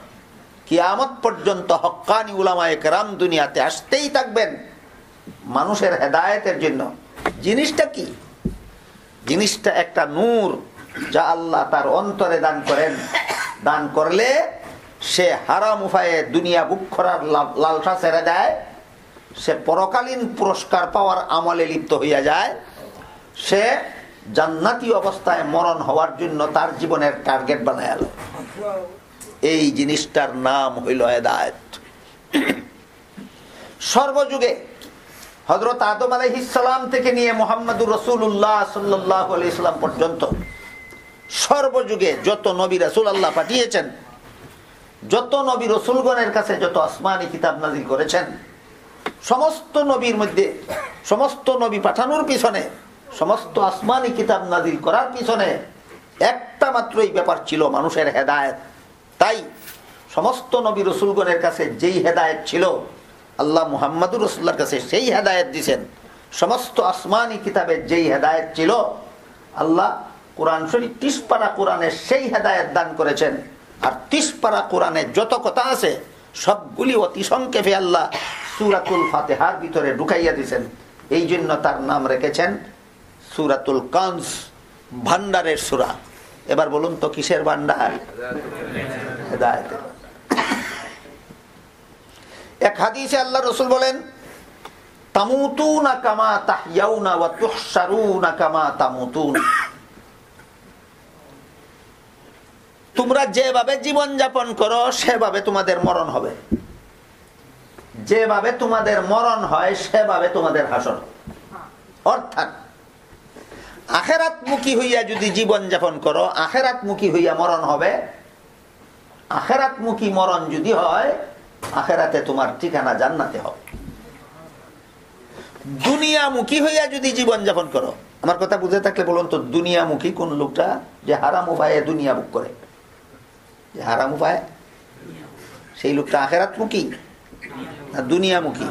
কিয়ামত পর্যন্ত হক্কানি উলামায় কেরাম দুনিয়াতে আসতেই থাকবেন মানুষের হেদায়েতের জন্য। জিনিসটা কি? জিনিসটা একটা নূর যা আল্লাহ তার অন্তরে দান করেন। দান করলে সে হারাম উপায়ে দুনিয়া বুক করার লালসা ছেড়ে দেয়। সে পরকালীন পুরস্কার পাওয়ার আমলে লিপ্ত হইয়া যায়। সে জান্নাতি অবস্থায় মরণ হওয়ার জন্য তার জীবনের টার্গেট বানায় এই জিনিসটার নাম হইল হেদায়ত। সর্বযুগে হজরত আদম আলহিসাম থেকে নিয়ে মোহাম্মদুর রসুল্লাহ সাল্লাহ আলাইসাল্লাম পর্যন্ত সর্বযুগে যত নবী রসুল আল্লাহ পাঠিয়েছেন যত নবী রসুলগণের কাছে যত আসমানি কিতাব নাজিল করেছেন, সমস্ত নবীর মধ্যে, সমস্ত নবী পাঠানোর পিছনে, সমস্ত আসমানি কিতাব নাজিল করার পিছনে একটা মাত্রই ব্যাপার ছিল মানুষের হেদায়ত। তাই সমস্ত নবী রসুলগণের কাছে যেই হেদায়ত ছিল, আল্লাহ মুহাম্মাদুর রসুল্লার কাছে সেই হেদায়ত দিছেন। সমস্ত আসমানি কিতাবের যেই হেদায়ত ছিল, আল্লাহ কোরআন শরীফ তিস পারা কোরআনের সেই হেদায়ত দান করেছেন। আর তিস পারা কোরআনে যত কথা আছে, সবগুলি অতি সংক্ষেপে আল্লাহ সুরাতুল ফাতেহার ভিতরে ঢুকাইয়া দিছেন এই জন্য তার নাম রেখেছেন সুরাতুল কনস ভান্ডারের সুরা। এবার বলুন তো কিসের ভান্ডার এক হাদিসে আল্লাহ রসুল বলেন তামুতু না কামা তাহিয়াউনা তুহশারুনা কামা তামুতুন। তোমরা যেভাবে জীবন যাপন করো, সেভাবে তোমাদের মরণ হবে। যেভাবে তোমাদের মরণ হয়, সেভাবে তোমাদের হাসন অর্থাৎ আখেরাত মুখী হইয়া যদি জীবন যাপন করো আখেরাত মুখী হইয়া মরণ হবে। আখেরাত মুখী মরণ যদি হয়, আখেরাতে তোমার ঠিকানা জান্নাতে হবে। দুনিয়ামুখী হইয়া যদি জীবন যাপন করো, আমার কথা বুঝে থাকলে বলুন তো, দুনিয়ামুখী কোন লোকটা যে হারাম উপায়ে দুনিয়া বুক করে? যে হারাম উপায়? সেই লোকটা আখেরাত মুখী না দুনিয়ামুখী?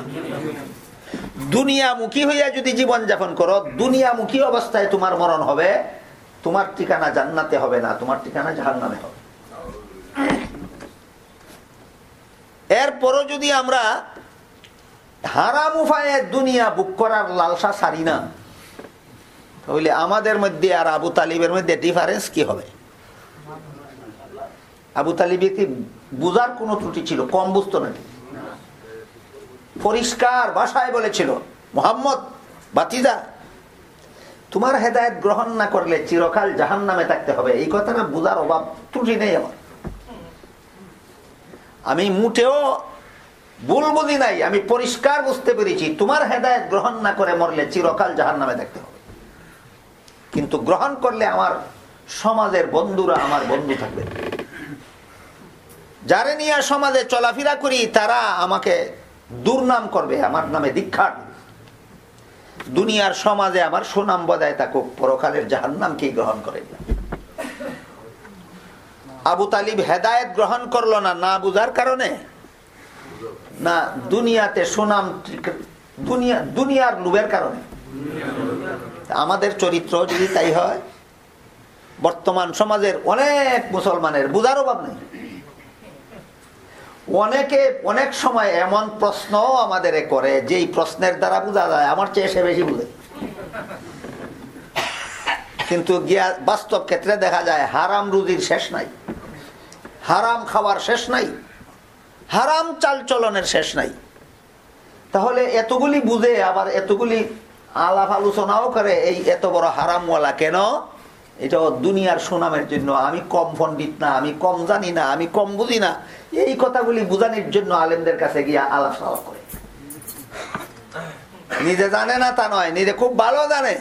দুনিয়ামুখী হইয়া যদি জীবন যাপন করো, দুনিয়ামুখী অবস্থায় তোমার মরণ হবে, তোমার ঠিকানা জান্নাতে হবে না, তোমার ঠিকানা জাহান নামে হবে। এরপরও যদি আমরা হারাম দুনিয়া বুক করার লালসা সারি না, তাহলে আমাদের মধ্যে আর আবু তালিবের মধ্যে ডিফারেন্স কি হবে? আবু তালিবে কি বুঝার কোন ত্রুটি ছিল? কম বুঝতো নাকি পরিষ্কার ভাষায় বলেছিল, মোহাম্মদ, বাতিদা, তোমার হেদায়ত গ্রহণ না করলে চিরকাল জাহান নামে থাকতে হবে। এই কথাটা বুঝার অভাব, ত্রুটি নেই আমার। আমি মুটেও ভুল বুঝি নাই, আমি পরিষ্কার বুঝতে পেরেছি, তোমার হেদায়ত গ্রহণ না করে মরলে চিরকাল জাহান নামে থাকতে হবে। কিন্তু গ্রহণ করলে আমার সমাজের বন্ধুরা আমার বন্ধু থাকবে। যারে নিয়ে সমাজে চলাফেরা করি, তারা আমাকে দুর্নাম করবে, আমার নামে দীক্ষা দুনিয়ার সমাজে আমার সুনাম বজায় থাকুক, পরকালের জাহান নামকেই গ্রহণ করে আবু তালিব হেদায়ত গ্রহণ করল না না বুঝার কারণে? না, দুনিয়াতে সুনাম দুনিয়া, দুনিয়ার লোভের কারণে? আমাদের চরিত্র যদি তাই হয়, বর্তমান সমাজের অনেক মুসলমানের বুঝার অভাব নেই। অনেকে অনেক সময় এমন প্রশ্ন আমাদের করে, যেই প্রশ্নের দ্বারা বোঝা যায়, আমার চেয়ে সে বেশি বুঝে কিন্তু গিয়া বাস্তব ক্ষেত্রে দেখা যায়, হারাম রুজির শেষ নাই। হারাম খাওয়ার শেষ নাই। হারাম চালচলনের শেষ নাই। তাহলে এতগুলি বুঝে, আবার এতগুলি আলাপ আলোচনাও করে, এই এত বড় হারামওয়ালা কেন? এটা দুনিয়ার সুনামের জন্য। আমি কম পণ্ডিত না, আমি কম জানি না, আমি কম বুঝি না। এই কথাগুলি বুঝানোর জন্য আলেমদের কাছে গিয়া আলাপ সালাপ করে। নিজে জানে না তা নয়, নিজে খুব ভালো জানে।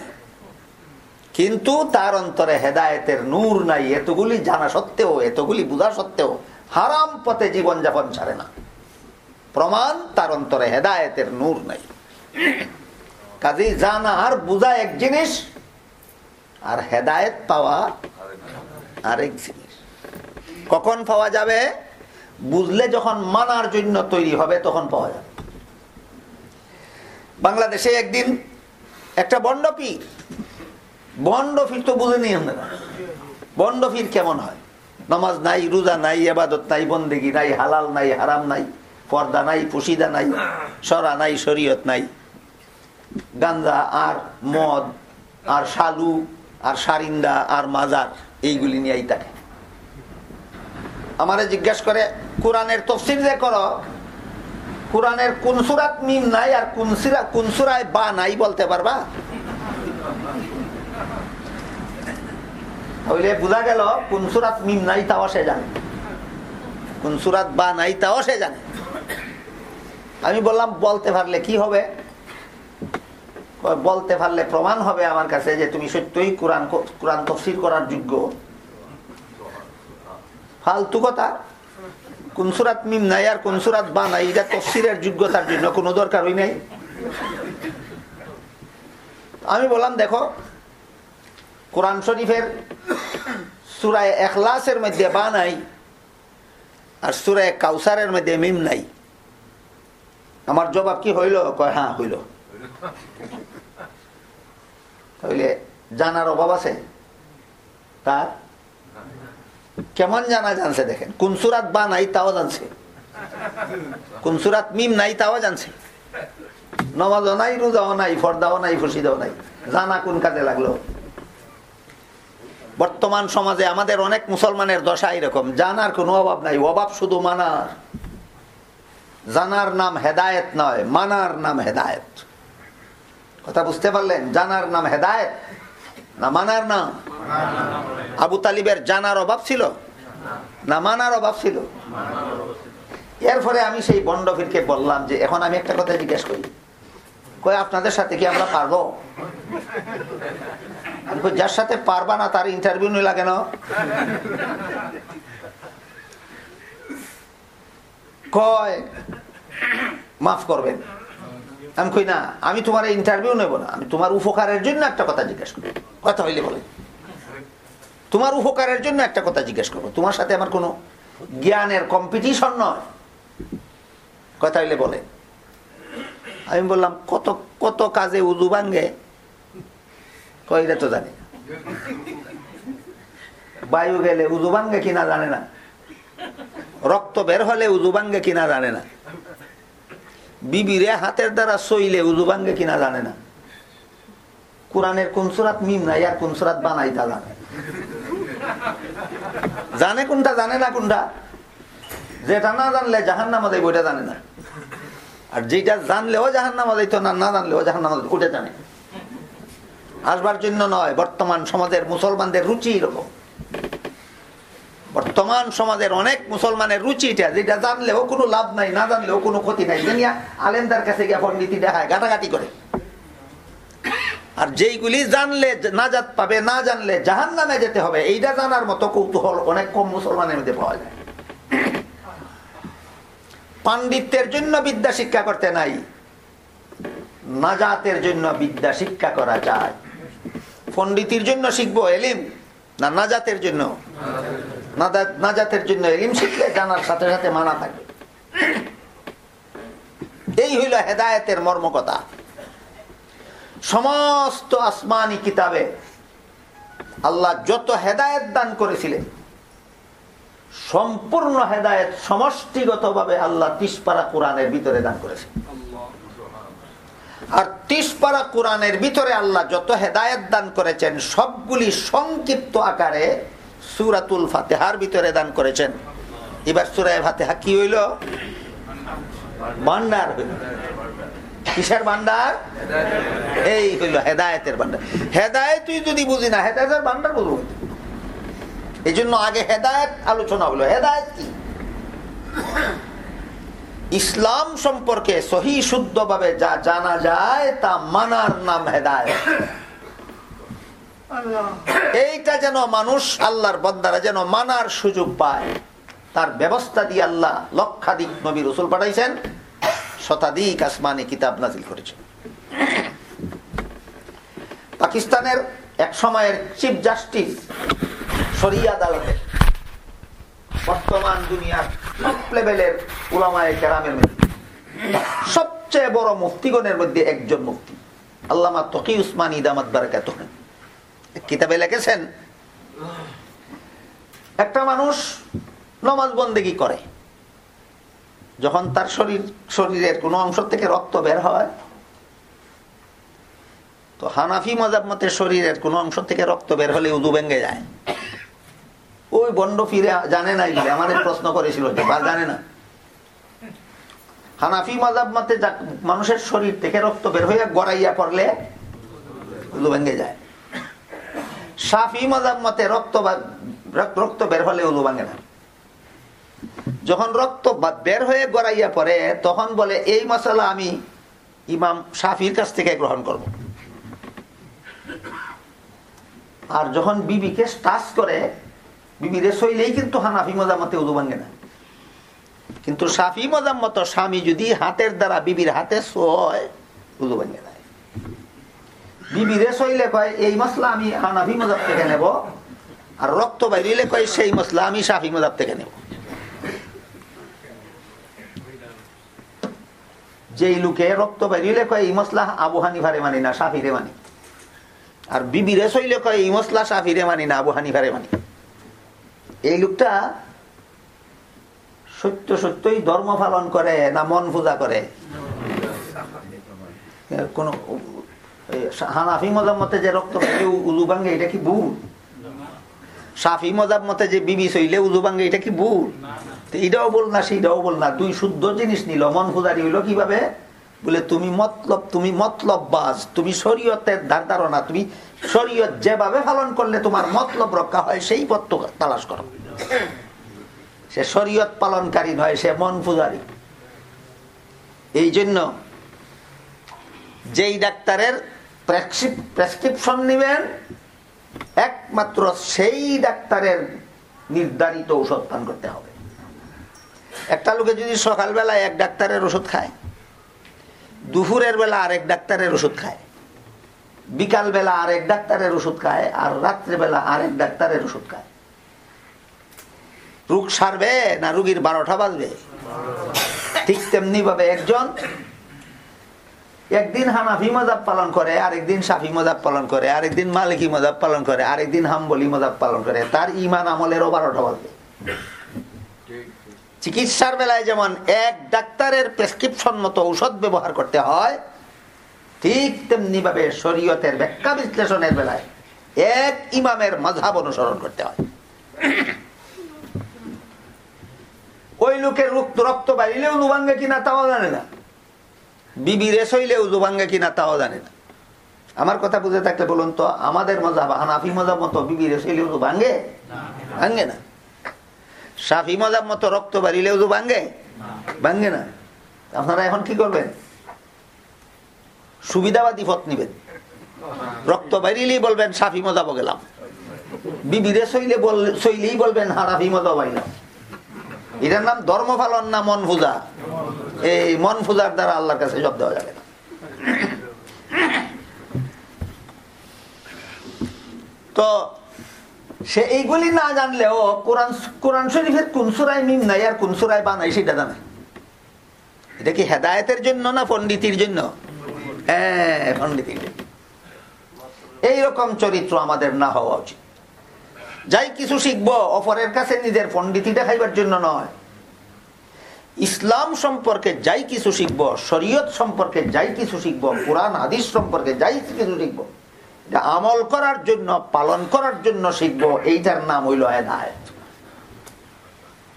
কিন্তু তার অন্তরে হেদায়েতের নূর নাই, এতগুলি জানা সত্ত্বেও, এতগুলি বুঝা সত্ত্বেও হারাম পথে জীবনযাপন ছাড়ে না। প্রমাণ, তার অন্তরে হেদায়েতের নূর নাই। কাজেই জানা আর বুঝা এক জিনিস আর হেদায়েত পাওয়া আরেক জিনিস। কখন পাওয়া যাবে? বুঝলে যখন মানার জন্য তৈরি হবে, তখন পাওয়া যাবে। বাংলাদেশে একদিন একটা বন্ড পীর বন্ড পীর তো বুঝেনি আপনারা বন্ড পীর কেমন হয়? নামাজ নাই, রোজা নাই এবাদত নাই, বন্দেগি নাই, হালাল নাই, হারাম নাই, পর্দা নাই, পুশিদা নাই, সরা নাই, শরীয়ত নাই। গান্দা আর মদ, আর শালু আর সারিন্দা আর মাজার, এইগুলি নিয়েই থাকে। আমারে জিজ্ঞেস করে, কোরআনের তফসির যে করো, কোরআনের কোন সুরাত মিম নাই আর কোন সিরা, কোন সুরায় বা নাই বলতে পারবা? হইলে বোঝা গেল, কোন সুরাত মিম নাই তাও সে জানে। কোন সুরাত বা নাই তাও সে জানে। আমি বললাম, বলতে পারলে কি হবে? বলতে পারলে প্রমাণ হবে আমার কাছে যে তুমি সত্যই কোরআন কোরআন তফসির করার যোগ্য। ফালতু কথা। কোন সুরাত মিম নাই আর কোন সুরাত বা নাই, এটা তফসিরের যোগ্যতার জন্য, কোনো দরকারই নাই। আমি বললাম, দেখো, কোরআন শরীফের সুরায় এখলাসের মধ্যে বা নাই, আর সুরায় কাউসারের মধ্যে মিম নাই। আমার জবাব কি হইল? কয় হ্যাঁ হইল। তাহলে জানার অভাব আছে? তার কেমন জানা জানছে দেখেন? কুনসুরাত বা নাই তাও জানছে। কুনসুরাত মিম নাই তাও জানছে। নমাজও নাই, রোজাও নাই, ফর্দাও নাই, ফুসিদাও নাই। জানা কোন কাজে লাগল? বর্তমান সমাজে আমাদের অনেক মুসলমানের দশা এরকম। জানার কোনো অভাব নাই। অভাব শুধু মানার। জানার নাম হেদায়েত নয়, মানার নাম হেদায়েত। কথা বুঝতে পারলেন? জানার নাম হেদায়েত না মানার নাম? আবু তালিবের জানার অভাব ছিল? না মানার অভাব ছিল? এরপরে আমি সেই বন্ডফিরকে বললাম যে, এখন আমি একটা কথা জিজ্ঞেস করি। কই আপনাদের সাথে কি আমরা পারব? যার সাথে পারবা না, তার ইন্টারভিউ লাগে না। কয়, মাফ করবেন। আমি কই না, আমি তোমার ইন্টারভিউ নেব না, আমি তোমার উপকারের জন্য একটা কথা জিজ্ঞেস করব। কথা হইলে বলে তোমার উপকারের জন্য একটা কথা জিজ্ঞেস করব। তোমার সাথে আমার কোনো জ্ঞানের কম্পিটিশন নয়। কথা হইলে বলে আমি বললাম, কত কত কাজে উজু ভাঙ্গে কইরে তো জানি বায়ু গেলে উজু ভাঙ্গে কিনা জানে না। রক্ত বের হলে উজু ভাঙ্গে কিনা জানে না। বিবিরে হাতের দ্বারা সইলে উজু ভাঙ্গে কিনা জানে না। কোরআনের কোন সুরাত মিম নাই আর কোন সুরাত বানাই তা জানে। জানে কোনটা, জানে না কোনটা? যেটা না জানলে জাহান নামা দেয় ওইটা জানে না। আর যেটা জানলেও জাহান নামা দিত না না জানলেও জাহান নামা ওটা জানে। আসবার জন্য নয়, বর্তমান সমাজের মুসলমানদের রুচি এরকম। বর্তমান সমাজের অনেক মুসলমানের রুচি এটা, যেটা জানলেও কোনো লাভ নাই, না জানলেও কোনো ক্ষতি নাই। দুনিয়া আলেমদার কাছে গিয়ে পন্ডিতি দেখায় গাটাগাটি করে। আর যেইগুলি জানলে নাজাত পাবে, না জানলে জাহান নামে যেতে হবে, এইটা জানার মতো কৌতূহল অনেক কম মুসলমানের মধ্যে পাওয়া যায়। পাণ্ডিত্যের জন্য বিদ্যা শিক্ষা করতে নাই। নাজাতের জন্য বিদ্যা শিক্ষা করা যায়। পণ্ডিতির জন্য শিখব, এলিম? না নাজাতের জন্য? নাজাতের জন্য এলিম শিখলে জানার সাথে সাথে মানা থাকবে এই হইল হেদায়েতের মর্মকথা। সমস্ত আসমানি কিতাবে আল্লাহ যত হেদায়েত দান করেছিলেন, সম্পূর্ণ হেদায়েত সমষ্টিগতভাবে আল্লাহ তিসপাড়া কোরআনের ভিতরে দান করেছেন। আর তিসপাড়া কোরআনের ভিতরে আল্লাহ যত হেদায়ত দান করেছেন, সবগুলি সংক্ষিপ্ত আকারে সুরাতুল ফাতেহার ভিতরে দান করেছেন। এবার সুরায় ফাতেহা কি হইল? ভান্ডার হইল। কিসের ভান্ডার? এই হইল হেদায়তের ভান্ডার। যদি বুঝি না হেদায়তের ভান্ডার বুঝব এই জন্য আগে হেদায়ত আলোচনা হলো। হেদায়ত কি? ইসলাম সম্পর্কে সহি শুদ্ধভাবে যা জানা যায়, তা মানার নাম হেদায়ত। এইটা যেন মানুষ আল্লাহর বন্দারা যেন মানার সুযোগ পায়। তার ব্যবস্থা দিয়ে আল্লাহ লক্ষাধিক নবী রসুল পাঠাইছেন। শতাধিক আসমানি কিতাব নাজিল করেছেন পাকিস্তানের এক সময়ের চিফ জাস্টিস শরিয়া আদালতে বর্তমান দুনিয়ার সব লেভেলের উলামায় কেরামের মধ্যে, সবচেয়ে বড় মুফতিগণের মধ্যে একজন মুফতি, আল্লামা তকি উসমান ইদামাত বারাকাত কিতাবে লিখেছেন? একটা মানুষ নমাজ বন্দেগি করে। যখন তার শরীর, শরীরের কোনো অংশ থেকে রক্ত বের হয়, তো হানাফি মজাব মতে শরীরের কোনো অংশ থেকে রক্ত বের হলে উদু ভেঙে যায়। ওই বন্ড ফিরে জানে নাই বলে আমাদের প্রশ্ন করেছিল যে, বা জানে না। হানাফি মজাব মতে মানুষের শরীর থেকে রক্ত বের হইয়া গড়াইয়া পড়লে উদু ভেঙে যায়। সাফি মজাব মতে রক্ত রক্ত বের হলে উদু ভাঙে না। যখন রক্ত বের হয়ে গড়াইয়া পড়ে, তখন বলে, এই মশলা আমি ইমাম সাফির কাছ থেকে গ্রহণ করব। আর যখন বিবিকে টাচ করে বিবিরে সইলেই কিন্তু হানাফি মজামতে উদু ভাঙে না। কিন্তু সাফি মজাম্মত স্বামী যদি হাতের দ্বারা বিবির হাতে সয় উদু ভাঙে না। বিবিরে সইলে কয়, এই মশলা আমি হানাফি মজাব থেকে নেব আর রক্ত বাইরিলে কয়, সেই মশলা আমি সাফি মজাব থেকে নেব। যেই লোকে রক্ত বাইরিলে কয়, এই মশলা আবু হানিফারে মানি না, সাফিরে মানি। আর বিবিরে সইলে কয়, এই মশলা সাফিরে মানি না, আবু হানিফারে মানি। এই লোকটা সত্য সত্যই ধর্ম পালন করে না মন পূজা করে। কোন হানাফি মজাব মতে যে রক্ত উলু ভাঙ্গে, এটা কি ভুল? সাফি মজাব মতে যে বিবি সইলে উলু ভাঙ্গে, এটা কি ভুল? এটাও বল না, সেইটাও বল না। দুই শুদ্ধ জিনিস নিল, মন পূজারি হইল কীভাবে? বলে, তুমি মতলব তুমি মতলব বাজ তুমি শরীয়তের ধার ধারণা তুমি শরীয়ত যেভাবে পালন করলে তোমার মতলব রক্ষা হয়, সেই পথ তালাশ করো। সে শরীয়ত পালনকারী নয়, সে মন পূজারি এই জন্য যেই ডাক্তারের প্রেসক্রিপশন নিবেন। একমাত্র সেই ডাক্তারের নির্ধারিত ঔষধ পান করতে হবে। একটা লোকে যদি সকালবেলা এক ডাক্তারের ওষুধ খায়, দুপুরের বেলা আরেক ডাক্তারের ওষুধ খায় বিকাল বেলা আরেক ডাক্তারের ওষুধ খায়, আর রাত্রেবেলা আরেক ডাক্তারের ওষুধ খায়। রোগ সারবে না রুগীর বারোটা বাজবে? ঠিক তেমনি ভাবে একজন একদিন হানাফি মজাব পালন করে, আরেকদিন সাফি মজাব পালন করে, আরেকদিন মালিকি মজাব পালন করে, আরেকদিন হাম্বলি মজাব পালন করে। তার ইমান আমলেরও বারোটা বাজবে। চিকিৎসার বেলায় যেমন এক ডাক্তারের প্রেসক্রিপশন মতো ঔষধ ব্যবহার করতে হয়, ঠিক তেমনি ভাবে শরীয়তের ব্যাখ্যা বিশ্লেষণের বেলায় এক ইমামের মজাব অনুসরণ করতে হয়। ওই লোকের রক্ত রক্ত বাড়িলে উলু ভাঙ্গে কিনা তাও জানে না। বিবি রেস হইলে উলু ভাঙ্গে কিনা তাও জানে না। আমার কথা বুঝে থাকলে বলুন তো আমাদের মজাব হানাফি মজাব মতো বিবি রেস হইলে উলু ভাঙ্গে ভাঙ্গে না। সাফি মজাব মতো রক্ত বাড়িলে উজু ভাঙ্গে ভাঙ্গে না। আপনারা এখন কি করবেন? সুবিধাবাদী পথ নিবেন। রক্ত বাড়িলেই বলবেন সাফি মজাব গেলাম। বিবিরে সইলে সইলেই বলবেন হারাফি মজাব আইলাম এটার নাম ধর্ম পালন না মন পূজা এই মন পূজার দ্বারা আল্লাহর কাছে জব দেওয়া যাবে না। তো সে এইগুলি না জানলেও কোরআন কোরআন শরীফের কোন সুরায় মিম নাই আর কোন সুরায় বানাই সেটা জানে। এটা কি হেদায়তের জন্য না পন্ডিতির জন্য? হ্যাঁ পন্ডিতির জন্য। এইরকম চরিত্র আমাদের না হওয়া উচিত। যাই কিছু শিখব, অপরের কাছে নিজের পন্ডিতি দেখাইবার জন্য নয়। ইসলাম সম্পর্কে যাই কিছু শিখব, শরীয়ত সম্পর্কে যাই কিছু শিখব, কোরআন, হাদিস সম্পর্কে যাই কিছু শিখব, এটা আমল করার জন্য, পালন করার জন্য শিখব, এইটার নাম হইল হেদায়ত।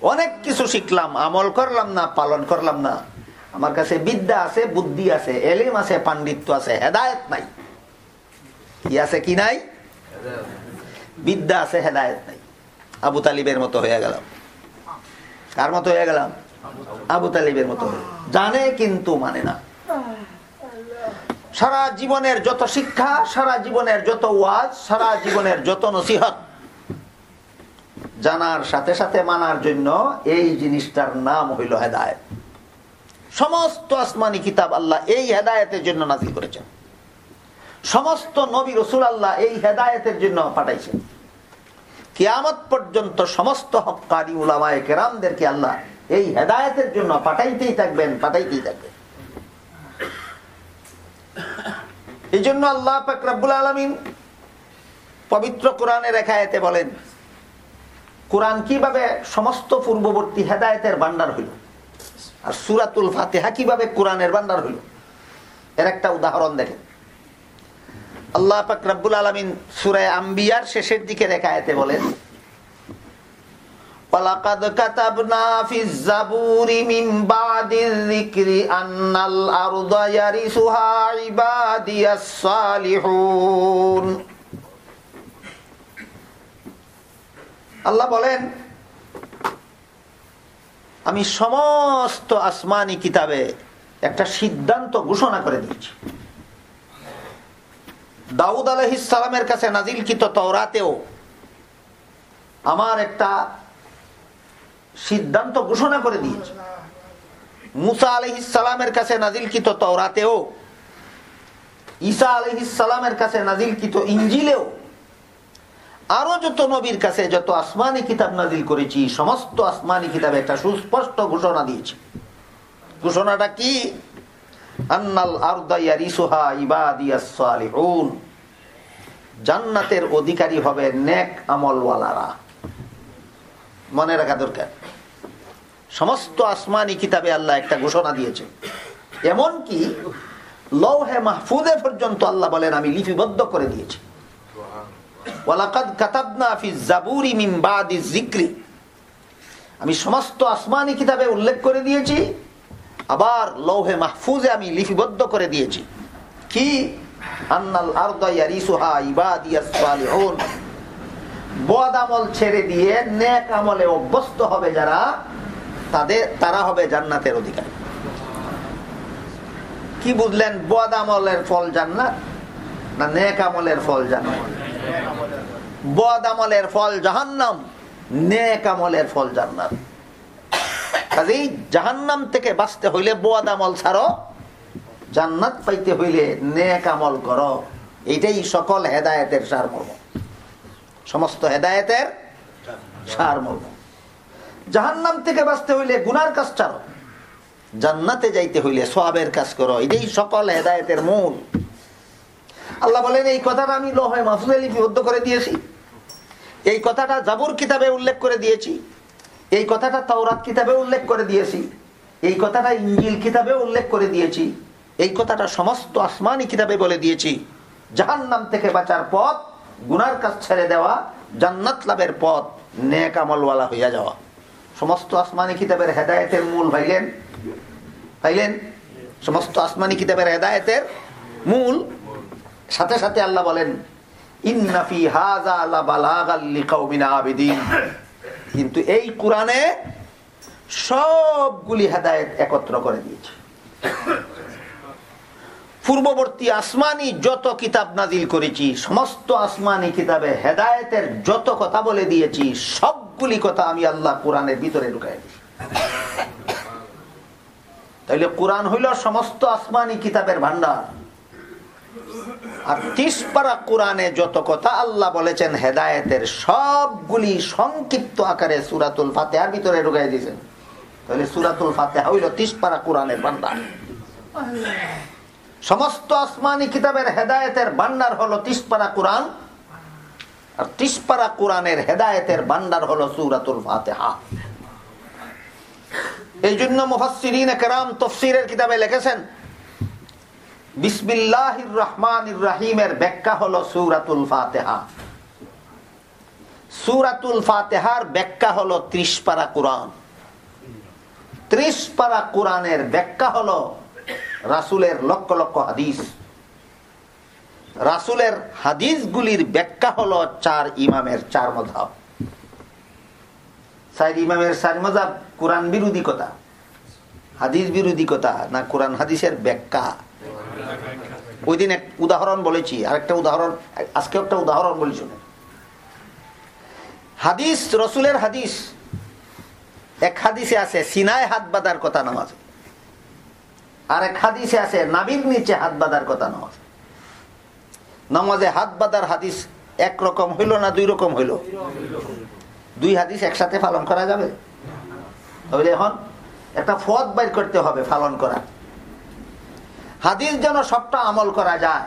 অনেক কিছু শিখলাম, আমল করলাম না, পালন করলাম না। আমার কাছে বিদ্যা আছে, বুদ্ধি আছে, এলিম আছে, পাণ্ডিত্য আছে, হেদায়ত নাই। কি আছে, কি নাই? বিদ্যা আছে, হেদায়ত নাই। আবু তালিবের মতো হয়ে গেলাম। কার মতো হয়ে গেলাম? আবু তালিবের মতো। জানে কিন্তু মানে না। সারা জীবনের যত শিক্ষা, সারা জীবনের যত ওয়াজ, সারা জীবনের যত নসিহত জানার সাথে সাথে মানার জন্য এই জিনিসটার নাম হইল হেদায়ত। সমস্ত আসমানি কিতাব আল্লাহ এই হেদায়তের জন্য নাজিল করেছেন। সমস্ত নবী রসুল আল্লাহ এই হেদায়তের জন্য পাঠাইছেন। কিয়ামত পর্যন্ত সমস্ত হকারি উলামায় কেরামদেরকে আল্লাহ এই হেদায়তের জন্য পাঠাইতেই থাকবেন পাঠাইতেই থাকবেন। এই জন্য আল্লাহ পাকরাবুল আলমিন পবিত্র কোরআনের একায়তে বলেন, কোরআন কীভাবে সমস্ত পূর্ববর্তী হেদায়তের ভান্ডার হইল, আর সুরাতুল ফাতেহা কীভাবে কোরআনের ভান্ডার হইল, এর একটা উদাহরণ দেখেন। আল্লাহ পাকরাবুল আলমিন সুরায় আম্বিয়ার শেষের দিকে রেখায়তে বলেন وَلَقَدْ كَتَبْنَا فِي الزَّبُورِ مِنْ بَعْدِ الذِّكْرِ أَنَّ الْأَرْضَ يَرِثُهَا عِبَادِيَ الصَّالِحُونَ আল্লাহ বলেন আমি সমস্ত আসমানি কিতাবে একটা সিদ্ধান্ত ঘোষণা করে দিয়েছি দাউদ আলহিসালামের কাছে নাজিলকৃত তওরাতেও আমার একটা সিদ্ধান্ত ঘোষণা করে দিয়েছে। মুসা আলহিসালামের কাছে নাজিলকৃত তওরাতেও, ঈসা আলহিসালামের কাছে নাজিলকৃত ইঞ্জিলেও আরও যত নবীর কাছে যত আসমানি কিতাব নাজিল করেছি, সমস্ত আসমানি কিতাবে একটা সুস্পষ্ট ঘোষণা দিয়েছি। ঘোষণাটা কি? জান্নাতের অধিকারী হবে নেক আমলওয়ালারা। মনে রাখা দরকার। সমস্ত আসমানি কিতাবে আল্লাহ একটা ঘোষণা দিয়েছে। এমন কি লৌহে মাহফুজে পর্যন্ত আল্লাহ বলেন, আমি লিপিবদ্ধ করে দিয়েছি। আমি সমস্ত আসমানি কিতাবে উল্লেখ করে দিয়েছি, আবার লৌহে মাহফুজে আমি লিপিবদ্ধ করে দিয়েছি। কি? বদ আমল ছেড়ে দিয়ে নেক আমলে অভ্যস্ত হবে যারা তাদের, তারা হবে জান্নাতের অধিকারী। কি বুঝলেন, বদ আমলের ফল জান্নাত না নেক আমলের ফল জান্নাত? বদ আমলের ফল জাহান্নাম, নেক আমলের ফল জান্নাত। কাজেই জাহান্নাম থেকে বাঁচতে হইলে বদ আমল ছাড়ো, জান্নাত পাইতে হইলে নেক আমল করো। এইটাই সকল হেদায়েতের সারমর্ম। সমস্ত হেদায়েতের সারমর্ম। জাহান্নাম থেকে বাঁচতে হইলে গুনার কাজ ছাড়ো। জান্নাতে যাইতে হইলে সোয়াবের কাজ করো। এটাই সকল হেদায়েতের মূল। আল্লাহ বলেন, এই কথাটা আমি লোহে মাহফুজে লিপিবদ্ধ করে দিয়েছি। এই কথাটা জাবুর কিতাবে উল্লেখ করে দিয়েছি। এই কথাটা তাওরাত কিতাবে উল্লেখ করে দিয়েছি। এই কথাটা ইঞ্জিল কিতাবে উল্লেখ করে দিয়েছি। এই কথাটা সমস্ত আসমানি কিতাবে বলে দিয়েছি। জাহান নাম থেকে বাঁচার পথ, গুনার কাজ ছেড়ে দেওয়া, জান্নাত লাভের পথ, নেক আমলওয়ালা হইয়া যাওয়া। সমস্ত আসমানি কিতাবের হেদায়তের মূল ভাইলেন ভাইলেন সমস্ত আসমানি কিতাবের হেদায়তের মূল? সাথে সাথে আল্লাহ বলেন কিন্তু এই কোরআনে সবগুলি হেদায়ত একত্র করে দিয়েছে। পূর্ববর্তী আসমানি যত কিতাব নাজিল করেছি, সমস্ত আসমানি কিতাবে হেদায়তের যত কথা বলে দিয়েছি, সবগুলি কথা আমি আল্লাহ কোরআনের ভিতরে ঢুকাই দিয়েছি। তাইলে কোরআন হইল সমস্ত আসমানি কিতাবের ভান্ডার আর তিসপাড়া কোরআনে যত কথা আল্লাহ বলেছেন, হেদায়েতের সবগুলি সংক্ষিপ্ত আকারে সুরাতুল ফাতেহার ভিতরে ঢুকাই দিয়েছেন। তাহলে সুরাতুল ফাতেহা হইল তিসপাড়া কোরআনের ভান্ডার সমস্ত আসমানি কিতাবের হেদায়েতের ভান্ডার হলো তিসপাড়া কোরআন। আর তিসপাড়া কোরআনের হেদায়েতের ভান্ডার হলো সুরাতুল ফাতেহা। এই জন্য মুফাসসিরিন কেরাম তফসিরের কিতাবে লিখেছেন, বিসমিল্লাহির রহমানির রাহিমের ব্যাখ্যা হলো সূরাতুল ফাতিহা। সূরাতুল ফাতিহার ব্যাখ্যা হলো 30 পারা কোরআন। 30 পারা কোরআনের ব্যাখ্যা হলো রাসূলের লক্ষ লক্ষ হাদিস। রাসূলের হাদিসগুলির ব্যাখ্যা হলো চার ইমামের চার মযহাব। চার ইমামের চার মযহাব কোরআন বিরোধী কথা, হাদিস বিরোধী কথা না কোরআন হাদিসের ব্যাখ্যা? ওই দিন এক উদাহরণ বলেছি, আরেকটা উদাহরণ, আজকে একটা উদাহরণ বলি শুনে হাদিস, রসুলের হাদিস, এক হাদিসে আছে, সিনায় হাত বাঁধার কথা নামাজ। আর এক হাদিসে আছে, নাবির নিচে হাত বাঁধার কথা নামাজ নামাজে হাত বাঁধার হাদিস এক রকম হইল না দুই রকম হইল? দুই হাদিস একসাথে পালন করা যাবে? তাহলে এখন একটা ফদ বাইর করতে হবে পালন করা। হাদিস যেন সবটা আমল করা যায়,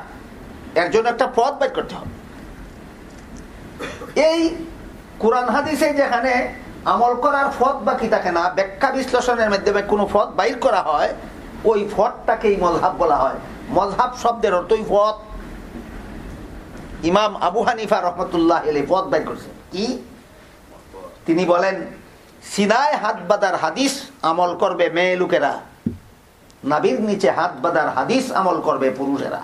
এর জন্য একটা পথ বাইর করতে হবে। এই কোরআন হাদিসে যেখানে আমল করার ফদ বাকি থাকে না, ব্যাখ্যা বিশ্লেষণের মাধ্যমে কোনো ফদ বাইর করা হয় ওই ফদটাকেই মজহাব বলা হয়। মজহাব শব্দের অর্থই ফদ ইমাম আবু হানিফা রহমতুল্লাহ এলে পদ বাইর করছেন কি? তিনি বলেন, সিনায় হাত বাদার হাদিস আমল করবে মেয়ে লোকেরা। নাবির নিচে হাত বাদার হাদিস আমল করবে পুরুষেরা।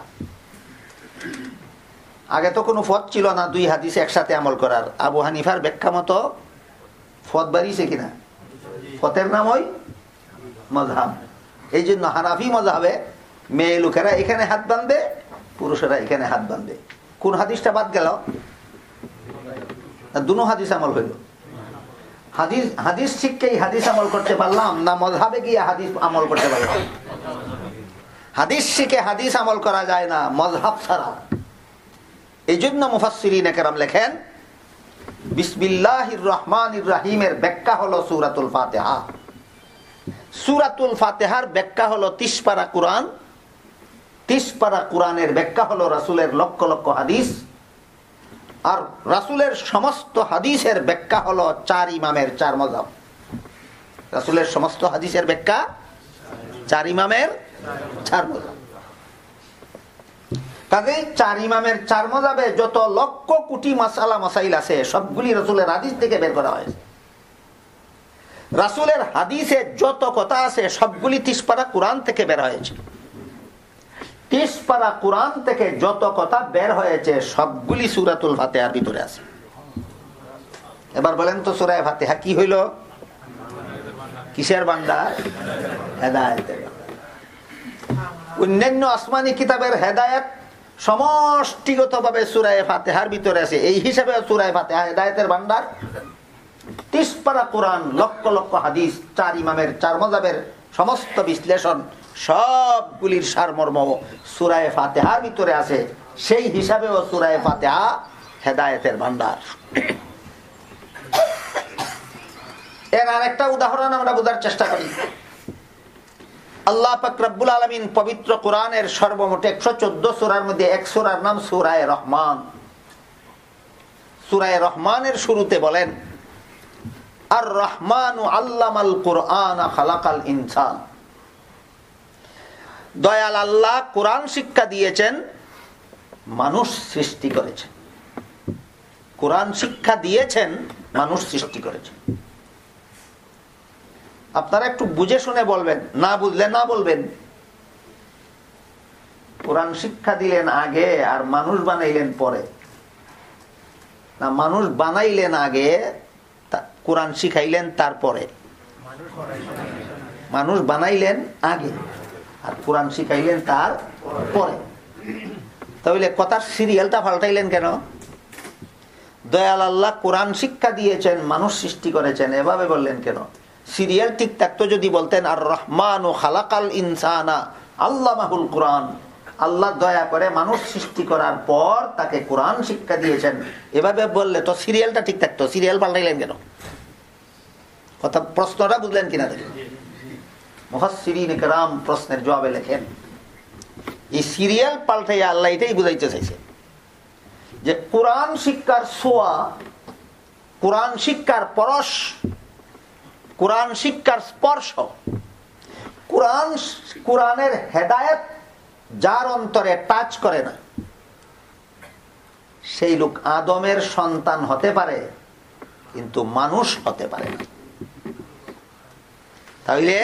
আগে তো কোনো ফত ছিল না, দুই হাদিস একসাথে আমল করার। আবু হানিফার ব্যাখ্যা মতো ফত বাড়িছে কিনা? ফতের নাম ওই মজহাব এই জন্য হানাফি মজাবে, মেয়ে লোকেরা এখানে হাত বাঁধবে, পুরুষেরা এখানে হাত বাঁধবে। কোন হাদিসটা বাদ গেল? দুনো হাদিস আমল হইল। হাদিস হাদিস হাদিস আমল করতে পারলাম, না মজহাবে গিয়ে হাদিস আমল করতে পারলাম? হাদিস শিখে হাদিস আমল করা যায় না, মজহাব ছাড়া। এই জন্য মুফাসিরিন একরাম লেখেন, বিসমিল্লাহির রহমানির রাহিমের ব্যাখ্যা হলো সুরাতুল ফাতেহা। সুরাতুল ফাতেহার ব্যাখ্যা হলো তিসপারা কোরআন তিসপারা কোরআনের ব্যাখ্যা হলো রাসুলের লক্ষ লক্ষ হাদিস, আর রাসুলের সমস্ত হাদিসের ব্যাখ্যা হলো চার ইমামের চার মজাব রাসুলের সমস্ত হাদিসের ব্যাখ্যা চার ইমামের চার মজাব কাজেই চার ইমামের চার মজাবে যত লক্ষ কোটি মাসালা মাসাইল আছে, সবগুলি রসুলের হাদিস থেকে বের করা হয়েছে। রাসুলের হাদিসে যত কথা আছে, সবগুলি তিসপাড়া কোরআন থেকে বের হয়েছে। তিসপাড়া কোরআন থেকে যত কথা বের হয়েছে, সবগুলি সুরাতুল ফাতেহার ভিতরে আছে। এবার বলেন তো সুরায় ফাতেহা কি হইল? কিসের হেদায়তের অন্যান্য আসমানি কিতাবের হেদায়ত সমষ্টিগত ভাবে সুরায় ফাতেহার ভিতরে আছে। এই হিসাবে সুরায় ফাতেহা হেদায়তের ভান্ডার তিসপাড়া কোরআন, লক্ষ লক্ষ হাদিস, চার ইমামের, চার মজাবের সমস্ত বিশ্লেষণ সবগুলির সারমর্ম সুরায় ফাতেহার ভিতরে আছে। সেই হিসাবেও সুরায় ফাতেহা হেদায়তের ভান্ডার এর আর একটা উদাহরণ আমরা বোঝার চেষ্টা করি। আল্লাহ পাকরাবুল আলমিন পবিত্র কোরআনের সর্বমোট একশো চোদ্দ সুরার মধ্যে এক সুরার নাম সুরায় রহমান। সুরায় রহমানের শুরুতে বলেন আর রহমান আল্লামাল কোরআন খালাকাল ইনসান। দয়াল আল্লাহ কোরআন শিক্ষা দিয়েছেন, মানুষ সৃষ্টি করেছেন। কোরআন শিক্ষা দিয়েছেন, মানুষ সৃষ্টি করেছেন। আপনারা একটু বুঝে শুনে বলবেন, না বুঝলে না বলবেন। কোরআন শিক্ষা দিলেন আগে আর মানুষ বানাইলেন পরে। না, মানুষ বানাইলেন আগে কোরআন শিখাইলেন তারপরে। মানুষ বানাইলেন আগে, আর কোরআন শিখাইলেন তার পরে। তাহলে কথার সিরিয়ালটা পাল্টাইলেন কেন? দয়াল আল্লাহ কোরআন শিক্ষা দিয়েছেন, মানুষ সৃষ্টি করেছেন, এভাবে বললেন কেন? সিরিয়াল ঠিক থাকতো যদি বলতেন, আর রহমান ও খালাকাল ইনসানা আল্লাহ মাহুল কোরআন। আল্লাহ দয়া করে মানুষ সৃষ্টি করার পর তাকে কোরআন শিক্ষা দিয়েছেন। এভাবে বললে তো সিরিয়ালটা ঠিক থাকতো। সিরিয়াল পাল্টাইলেন কেন? কথা প্রশ্নটা বুঝলেন কিনা দেখেন। মহাসিরিন প্রশ্নের জবাবে লেখেন, এই সিরিয়াল পাল্টাই আল্লাহ এটাই বুঝাইতে চাইছে যে কোরআন শিক্ষার সোয়া, কোরআন শিক্ষার পরশ, কোরআন শিক্ষার স্পর্শ, কোরআন কোরআনের হেদায়ত যার অন্তরে টাচ করে না, সেই লোক আদমের সন্তান হতে পারে, কিন্তু মানুষ হতে পারে না। তাইলে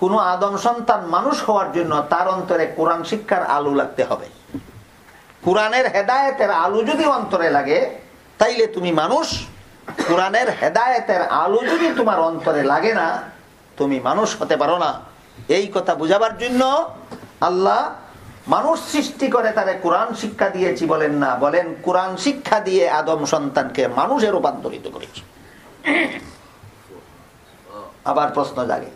কোন আদম সন্তান মানুষ হওয়ার জন্য তার অন্তরে কোরআন শিক্ষার আলু লাগতে হবে। কোরআনের হেদায়তের আলু যদি অন্তরে লাগে, তাইলে তুমি মানুষ। কোরআনের হেদায়তের আলু যদি তোমার অন্তরে লাগে না, তুমি মানুষ হতে পারো না। এই কথা বুঝাবার জন্য আল্লাহ মানুষ সৃষ্টি করে তারে কোরআন শিক্ষা দিয়েছি বলেন না, বলেন কোরআন শিক্ষা দিয়ে আদম সন্তানকে মানুষে রূপান্তরিত করেছি। আবার প্রশ্ন জাগে।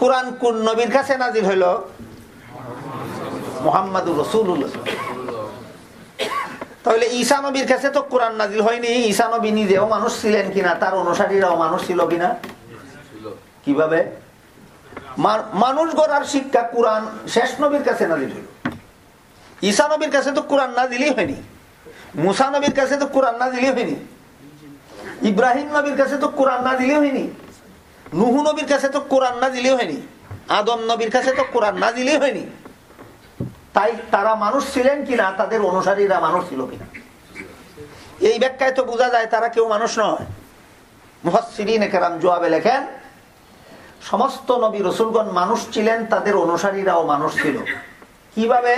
কোরআন কোন নবীর কাছে নাজির হইল? মোহাম্মদুর রসুল্লাহ তাহলে ঈসা নবীর কাছে তো কোরআন নাজিল হয়নি। ঈসা নবী নিজেও মানুষ ছিলেন কিনা, তার অনুসারীরাও মানুষ ছিল কিনা? কীভাবে? মানুষ গড়ার শিক্ষা কোরআন শেষ নবীর কাছে নাজিল হইল। ঈসা নবীর কাছে তো কোরআন নাজিলই হয়নি। মুসা নবীর কাছে তো কোরআন নাজিলই হয়নি। ইব্রাহিম নবীর কাছে তো কোরআন নাজিলই হয়নি। নুহু নবীর কাছে তো কোরআন না দিলেও হয়নি, আদম নবীর কাছে তো কোরআন না দিলেও হয়নি। তাই তারা মানুষ ছিলেন কিনা, তাদের অনুসারীরা মানুষ ছিল কিনা। এই ব্যাখ্যায় তো বোঝা যায় তারা কেউ মানুষ নয়। মুহাসিরিন একরাম জোয়াবে লেখেন, সমস্ত নবী রসুলগণ মানুষ ছিলেন, তাদের অনুসারীরাও মানুষ ছিল। কীভাবে?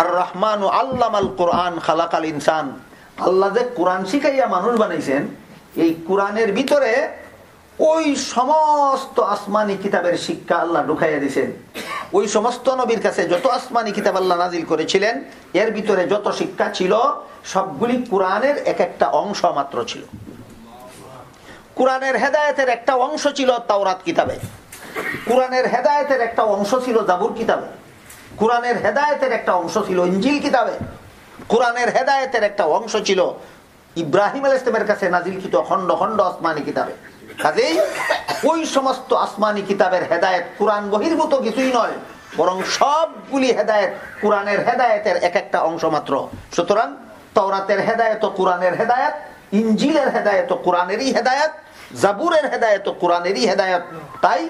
আর রহমান আল্লাম আল কোরআন খালাক আল ইনসান। আল্লাহ যে কোরআন শিখাইয়া মানুষ বানাইছেন, এই কোরআনের ভিতরে ওই সমস্ত আসমানি কিতাবের শিক্ষা আল্লাহ ঢুকাইয়া দিছেন। ওই সমস্ত নবীর কাছে যত আসমানি কিতাব আল্লাহ নাজিল করেছিলেন, এর ভিতরে যত শিক্ষা ছিল, সবগুলি কোরআনের এক একটা অংশ মাত্র ছিল। কোরআনের হেদায়তের একটা অংশ ছিল তাওরাত কিতাবে। কোরআনের হেদায়তের একটা অংশ ছিল জাবুর কিতাবে। কোরআনের হেদায়তের একটা অংশ ছিল ইঞ্জিল কিতাবে। কোরআনের হেদায়তের একটা অংশ ছিল ইব্রাহিম আল ইসলামের কাছে নাজিলকৃত খন্ড খন্ড আসমানি কিতাবে। কাজেই ওই সমস্ত আসমানি কিতাবের হেদায়ত কোরআন বহির্ভূত কিছুই নয়, বরং সবগুলি হেদায়ত কোরআনের হেদায়তের এক একটা অংশ মাত্র। সুতরাং তওরাতের হেদায়ত কোরআনের হেদায়ত ইঞ্জিলের হেদায়ত কোরআনেরই হেদায়ত, জাবুরের হেদায়ত কোরআনেরই হেদায়ত, তাই